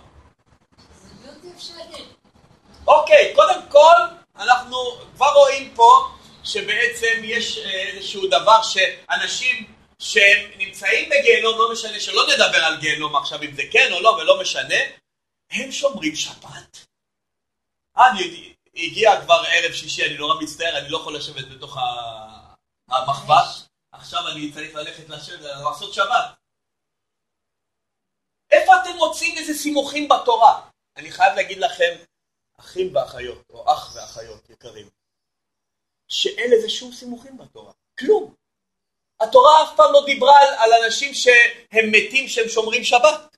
אוקיי, קודם כל אנחנו כבר רואים פה שבעצם יש אה, איזשהו דבר שאנשים שהם נמצאים בגיהנום, לא משנה, שלא נדבר על גיהנום עכשיו אם זה כן או לא ולא משנה, הם שומרים שבת. אני, הגיע כבר ערב שישי, אני נורא מצטער, אני לא יכול לשבת בתוך המחבט, עכשיו אני צריך ללכת לשבת, לעשות שבת. איפה אתם מוצאים איזה סימוכים בתורה? אני חייב להגיד לכם, אחים ואחיות, או אח ואחיות יקרים, שאין לזה שום סימוכים בתורה, כלום. התורה אף פעם לא דיברה על, על אנשים שהם מתים שהם שומרים שבת.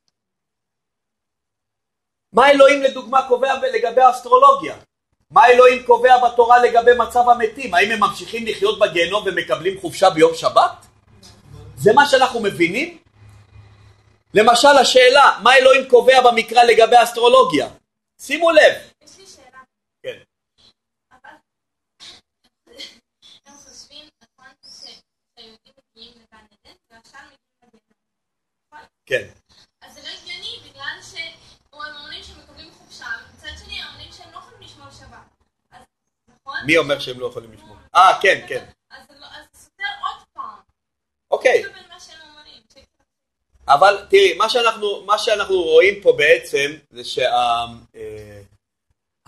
מה אלוהים לדוגמה קובע לגבי האסטרולוגיה? מה אלוהים קובע בתורה לגבי מצב המתים? האם הם ממשיכים לחיות בגיהנום ומקבלים חופשה ביום שבת? זה מה שאנחנו מבינים? למשל השאלה, מה אלוהים קובע במקרא לגבי האסטרולוגיה? שימו לב. יש לי שאלה. כן. אבל הם חושבים, נכון, שהיהודים מגיעים לגן עדן והשאר מגיעים לגיהנום. נכון? כן. אז זה לא הגיוני בגלל שהם אומרים שהם מקבלים חופשה, ומצד שני הם אומרים שהם לא יכולים לשמור שבת. נכון? מי אומר שהם לא יכולים לשמור? אה, כן, כן. אז זה לא- אז זה סותר עוד פעם. אוקיי. זה בין מה שהם אומרים. אבל תראי, מה שאנחנו, מה שאנחנו רואים פה בעצם זה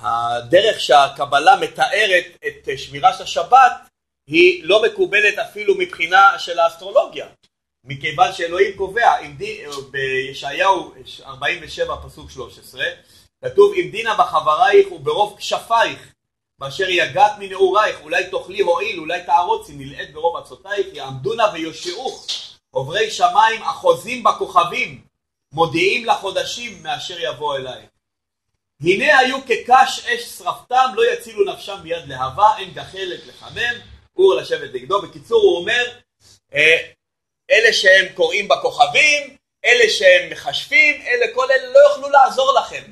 שהדרך שהקבלה מתארת את שמירת השבת היא לא מקובלת אפילו מבחינה של האסטרולוגיה. מכיוון שאלוהים קובע, די, בישעיהו 47 פסוק 13, כתוב אם דינה בחברייך וברוב כשפייך באשר יגעת מנעורייך אולי תאכלי הועיל אולי תערוצי נלעט ברוב עצותייך יעמדונה ויושיעוך עוברי שמיים אחוזים בכוכבים מודיעים לחודשים מאשר יבוא אליי. הנה היו כקש אש שרפתם לא יצילו נפשם ביד להבה אין גחלת לחמם אור לשבת נגדו. בקיצור הוא אומר אה, אלה שהם קוראים בכוכבים אלה שהם מחשבים אלה כל אלה לא יוכלו לעזור לכם.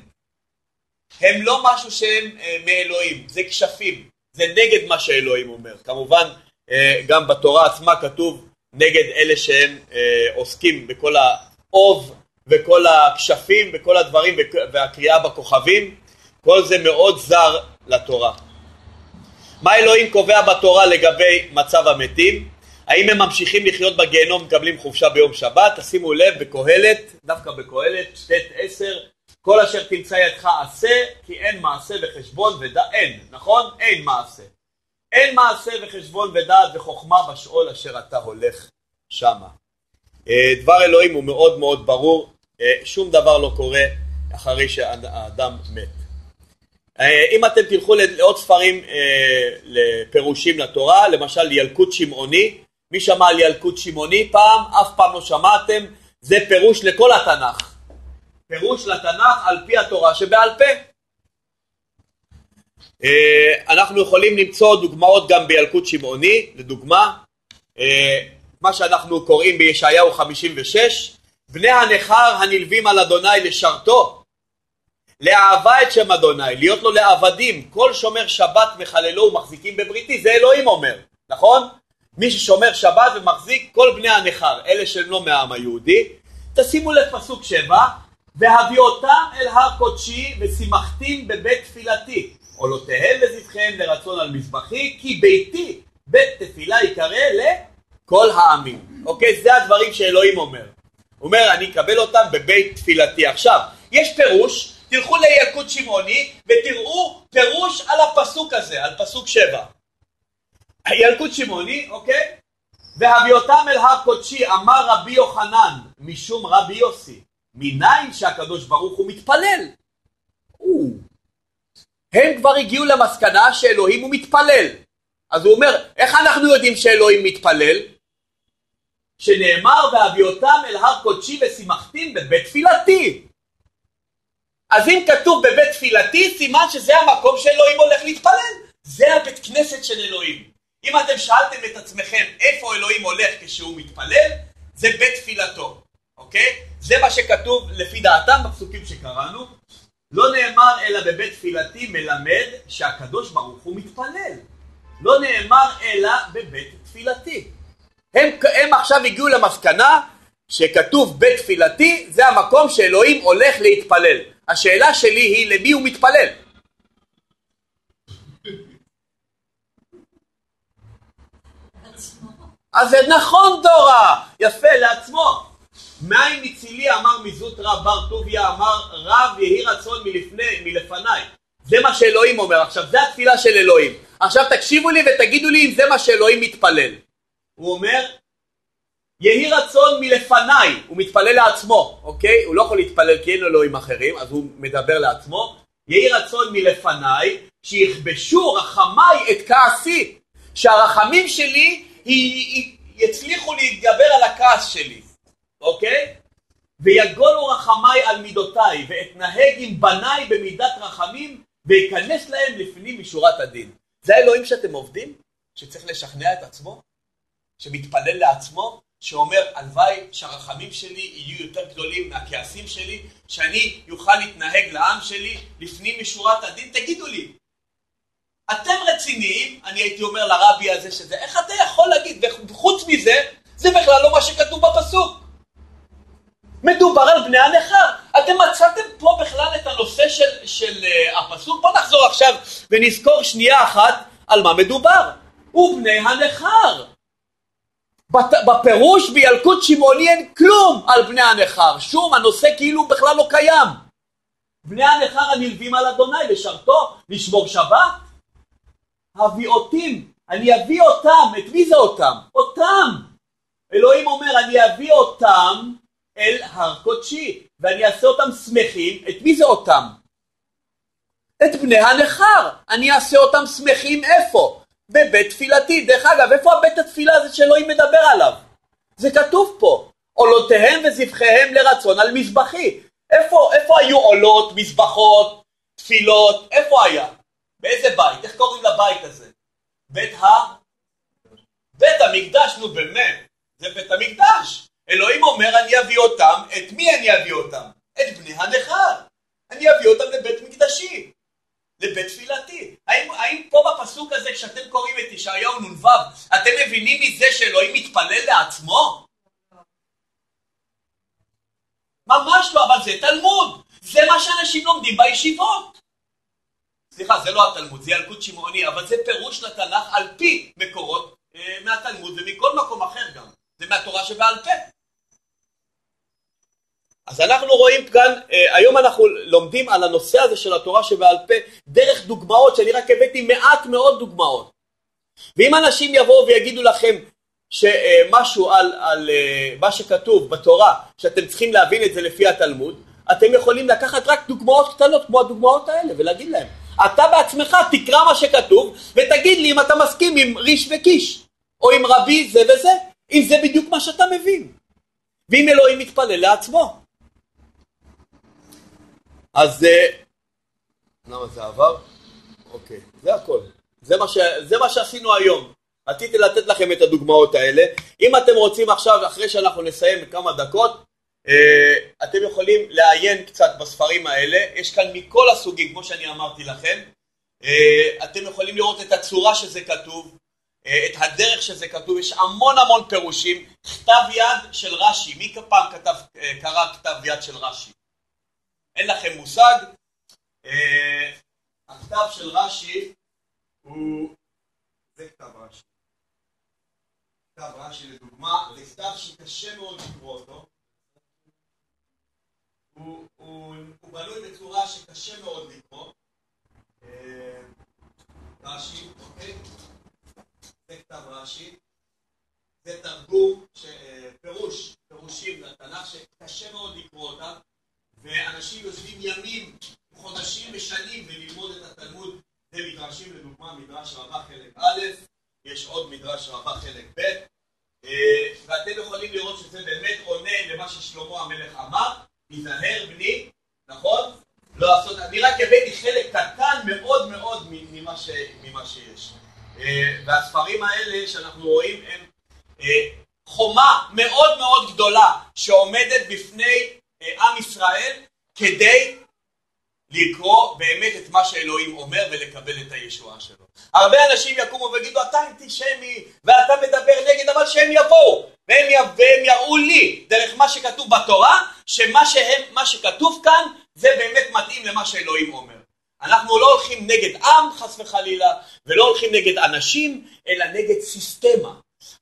הם לא משהו שהם אה, מאלוהים זה כשפים זה נגד מה שאלוהים אומר. כמובן אה, גם בתורה עצמה כתוב נגד אלה שהם אה, עוסקים בכל האוב וכל הכשפים וכל הדברים והקריאה בכוכבים, כל זה מאוד זר לתורה. מה אלוהים קובע בתורה לגבי מצב המתים? האם הם ממשיכים לחיות בגיהנום מקבלים חופשה ביום שבת? תשימו לב בקהלת, דווקא בקהלת, ט' עשר, כל אשר תמצא ידך עשה, כי אין מעשה וחשבון ודעת, אין, נכון? אין מעשה. אין מעשה וחשבון ודעת וחוכמה בשאול אשר אתה הולך שמה. אה, דבר אלוהים הוא מאוד מאוד ברור, אה, שום דבר לא קורה אחרי שהאדם מת. אה, אם אתם תלכו לעוד ספרים לפירושים לתורה, למשל ילקוט שמעוני, מי שמע על ילקוט שמעוני פעם? אף פעם לא שמעתם, זה פירוש לכל התנ"ך. פירוש לתנ"ך על פי התורה שבעל פה. אנחנו יכולים למצוא דוגמאות גם בילקוט שמעוני, לדוגמה, מה שאנחנו קוראים בישעיהו 56, בני הנכר הנלווים על אדוני לשרתו, לאהבה את שם אדוני, להיות לו לעבדים, כל שומר שבת מחללו ומחזיקים בבריתי, זה אלוהים אומר, נכון? מי ששומר שבת ומחזיק כל בני הנכר, אלה שהם לא מהעם היהודי, תשימו לב פסוק 7, והביאותם אל הר קודשי ושימחתים בבית תפילתי, עולותיהם וזבחיהם לרצון על מזבחי, כי ביתי בית תפילה יקרא לכל העמים. אוקיי? זה הדברים שאלוהים אומר. הוא אומר, אני אקבל אותם בבית תפילתי. עכשיו, יש פירוש, תלכו לילקוט שמעוני ותראו פירוש על הפסוק הזה, על פסוק שבע. ילקוט שמעוני, אוקיי? והביאותם אל הר קודשי, אמר רבי יוחנן, משום רבי יוסי, מניין שהקדוש ברוך הוא מתפלל. הם כבר הגיעו למסקנה שאלוהים הוא מתפלל. אז הוא אומר, איך אנחנו יודעים שאלוהים מתפלל? שנאמר והביאותם אל הר קודשי ושימחתים בבית תפילתי. אז אם כתוב בבית תפילתי, סימן שזה המקום שאלוהים הולך להתפלל. זה הבית כנסת של אלוהים. אם אתם שאלתם את עצמכם איפה אלוהים הולך כשהוא מתפלל, זה בית תפילתו, אוקיי? זה מה שכתוב לפי דעתם בפסוקים שקראנו. לא נאמר אלא בבית תפילתי מלמד שהקדוש ברוך הוא מתפלל. לא נאמר אלא בבית תפילתי. הם, הם עכשיו הגיעו למסקנה שכתוב בית תפילתי זה המקום שאלוהים הולך להתפלל. השאלה שלי היא למי הוא מתפלל? אז זה נכון דורה, יפה, לעצמו. מים מצילי אמר מזוטרא בר טוביה אמר רב יהי רצון מלפני, מלפניי. זה מה שאלוהים אומר. עכשיו, זה התפילה של אלוהים. עכשיו תקשיבו לי ותגידו לי אם זה מה שאלוהים מתפלל. הוא אומר, יהי רצון מלפניי, הוא מתפלל לעצמו, אוקיי? הוא לא יכול להתפלל כי אין אלוהים אחרים, אז הוא מדבר לעצמו. יהי רצון מלפניי, שיכבשו רחמיי את כעסי, שהרחמים שלי יצליחו להתגבר על הכעס שלי, אוקיי? ויגולו רחמיי על מידותיי, ואתנהג עם בניי במידת רחמים, ויכנס להם לפנים משורת הדין. זה האלוהים שאתם עובדים? שצריך לשכנע את עצמו? שמתפלל לעצמו? שאומר הלוואי שהרחמים שלי יהיו יותר גדולים מהכעסים שלי, שאני יוכל להתנהג לעם שלי לפנים משורת הדין? תגידו לי, אתם רציניים, אני הייתי אומר לרבי הזה שזה, איך אתה יכול להגיד, וחוץ מזה, זה בכלל לא מה שכתוב בפסוק. מדובר על בני הנכר. אתם מצאתם פה בכלל את הנושא של, של uh, הפסוק? בואו נחזור עכשיו ונזכור שנייה אחת על מה מדובר. ובני הנכר. בת, בפירוש בילקוט שמעוני אין כלום על בני הנכר. שום, הנושא כאילו בכלל לא קיים. בני הנכר הנלווים על אדוני לשרתו, לשמור שבת, הביאותים, אני אביא אותם, את מי זה אותם? אותם. אלוהים אומר, אני אביא אותם אל הר קודשי, ואני אעשה אותם שמחים, את מי זה אותם? את בני הנכר, אני אעשה אותם שמחים איפה? בבית תפילתי. דרך אגב, איפה הבית התפילה הזה שאלוהים מדבר עליו? זה כתוב פה, עולותיהם וזבחיהם לרצון על מזבחי. איפה, איפה היו עולות, מזבחות, תפילות, איפה היה? באיזה בית? איך קוראים לבית הזה? בית ה... בית המקדש, נו באמת, זה בית המקדש. אלוהים אומר אני אביא אותם, את מי אני אביא אותם? את בני הנכר. אני אביא אותם לבית מקדשי, לבית תפילתי. האם, האם פה בפסוק הזה כשאתם קוראים את ישעיהו נ"ו, אתם מבינים מזה שאלוהים מתפלל לעצמו? ממש לא, אבל זה תלמוד. זה מה שאנשים לומדים בישיבות. סליחה, זה לא התלמוד, זה ילקוט שמעוני, אבל זה פירוש לתנ"ך על פי מקורות אה, מהתלמוד ומכל מקום אחר גם. זה מהתורה שבעל פה. אז אנחנו רואים כאן, אה, היום אנחנו לומדים על הנושא הזה של התורה שבעל פה דרך דוגמאות, שאני רק הבאתי מעט מאוד דוגמאות. ואם אנשים יבואו ויגידו לכם שמשהו על, על אה, מה שכתוב בתורה, שאתם צריכים להבין את זה לפי התלמוד, אתם יכולים לקחת רק דוגמאות קטנות כמו הדוגמאות האלה ולהגיד להם, אתה בעצמך תקרא מה שכתוב ותגיד לי אם אתה מסכים עם ריש וקיש או עם רבי זה וזה אם זה בדיוק מה שאתה מבין ואם אלוהים מתפלל לעצמו אז אה, למה זה עבר? אוקיי, זה הכל זה מה, ש... זה מה שעשינו היום רציתי לתת לכם את הדוגמאות האלה אם אתם רוצים עכשיו אחרי שאנחנו נסיים כמה דקות אה, אתם יכולים לעיין קצת בספרים האלה, יש כאן מכל הסוגים, כמו שאני אמרתי לכם. אה, אתם יכולים לראות את הצורה שזה כתוב, את הדרך שזה כתוב, יש המון המון פירושים. כתב יד של רש"י, מי פעם כתב, קרא כתב יד של רש"י? אין לכם מושג. הכתב של רש"י הוא... זה כתב רש"י. כתב רש"י לדוגמה, זה כתב שקשה מאוד לקרוא אותו. הוא, הוא, הוא בנוי בצורה שקשה מאוד לקרוא. אה, רש"י, אוקיי? זה כתב רש"י. זה תרגום, אה, פירוש, פירושים לתנ"ך שקשה מאוד לקרוא אותם, ואנשים יושבים ימים, חודשים ושנים וללמוד את התלמוד במדרשים, לדוגמה מדרש רבה חלק א', יש עוד מדרש רבה חלק ב', אה, ואתם יכולים לראות שזה באמת עונה למה ששלמה המלך אמר, היזהר בני, נכון? לא לעשות, אני רק הבאתי חלק קטן מאוד מאוד ממה, ש, ממה שיש. אה, והספרים האלה שאנחנו רואים הם אה, חומה מאוד מאוד גדולה שעומדת בפני עם ישראל כדי לקרוא באמת את מה שאלוהים אומר ולקבל את הישועה שלו. הרבה אנשים יקומו ויגידו אתה אנטישמי ואתה מדבר נגד אבל שהם יבואו והם, י... והם יראו לי דרך מה שכתוב בתורה שמה שהם, שכתוב כאן זה באמת מתאים למה שאלוהים אומר. אנחנו לא הולכים נגד עם חס וחלילה ולא הולכים נגד אנשים אלא נגד סיסטמה.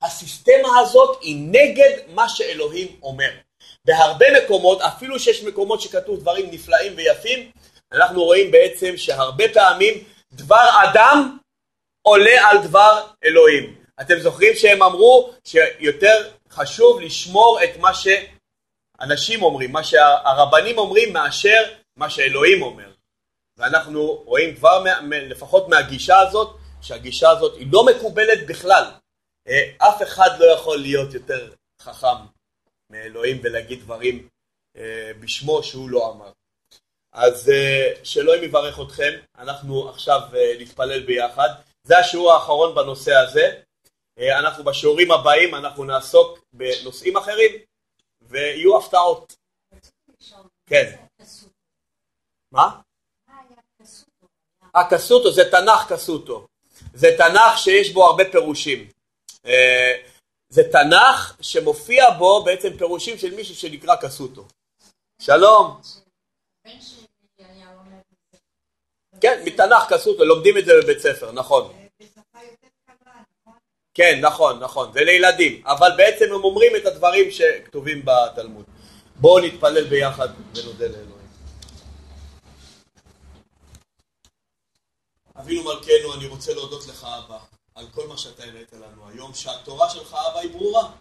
הסיסטמה הזאת היא נגד מה שאלוהים אומר. בהרבה מקומות, אפילו שיש מקומות שכתוב דברים נפלאים ויפים, אנחנו רואים בעצם שהרבה פעמים דבר אדם עולה על דבר אלוהים. אתם זוכרים שהם אמרו שיותר חשוב לשמור את מה שאנשים אומרים, מה שהרבנים אומרים מאשר מה שאלוהים אומר. ואנחנו רואים כבר לפחות מהגישה הזאת, שהגישה הזאת היא לא מקובלת בכלל. אה, אף אחד לא יכול להיות יותר חכם מאלוהים ולהגיד דברים אה, בשמו שהוא לא אמר. אז אה, שאלוהים יברך אתכם, אנחנו עכשיו נתפלל ביחד. זה השיעור האחרון בנושא הזה. אנחנו בשיעורים הבאים אנחנו נעסוק בנושאים אחרים ויהיו הפתעות. כן. מה? הקסוטו זה תנ"ך קסוטו. זה תנ"ך שיש בו הרבה פירושים. אה, זה תנ"ך שמופיע בו בעצם פירושים של מישהו שנקרא קסוטו. שלום. כן, מתנ"ך קסוטו, לומדים את זה בבית ספר, נכון. כן, נכון, נכון, זה לילדים, אבל בעצם הם אומרים את הדברים שכתובים בתלמוד. בואו נתפלל ביחד ונודה לאלוהים. אבינו מלכנו, אני רוצה להודות לך, אבא, על כל מה שאתה הראית לנו היום, שהתורה שלך, אבא, היא ברורה.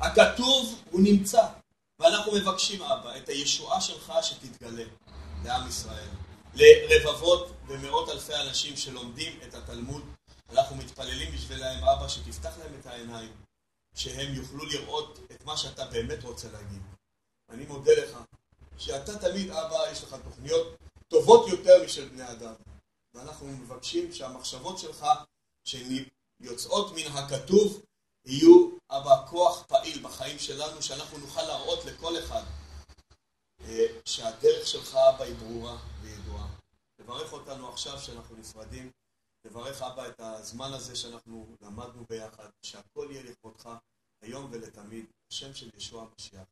הכתוב הוא נמצא, ואנחנו מבקשים, אבא, את הישועה שלך שתתגלה לעם ישראל, לרבבות ומאות אלפי אנשים שלומדים את התלמוד. אנחנו מתפללים בשבילם, אבא, שתפתח להם את העיניים, שהם יוכלו לראות את מה שאתה באמת רוצה להגיד. אני מודה לך שאתה תמיד, אבא, יש לך תוכניות טובות יותר משל בני אדם. ואנחנו מבקשים שהמחשבות שלך שיוצאות מן הכתוב יהיו אבא כוח פעיל בחיים שלנו, שאנחנו נוכל להראות לכל אחד אה, שהדרך שלך אבא היא ברורה וידועה. תברך אותנו עכשיו שאנחנו נפרדים, תברך אבא את הזמן הזה שאנחנו למדנו ביחד, שהכל יהיה לכבודך היום ולתמיד, בשם של ישוע המשיח.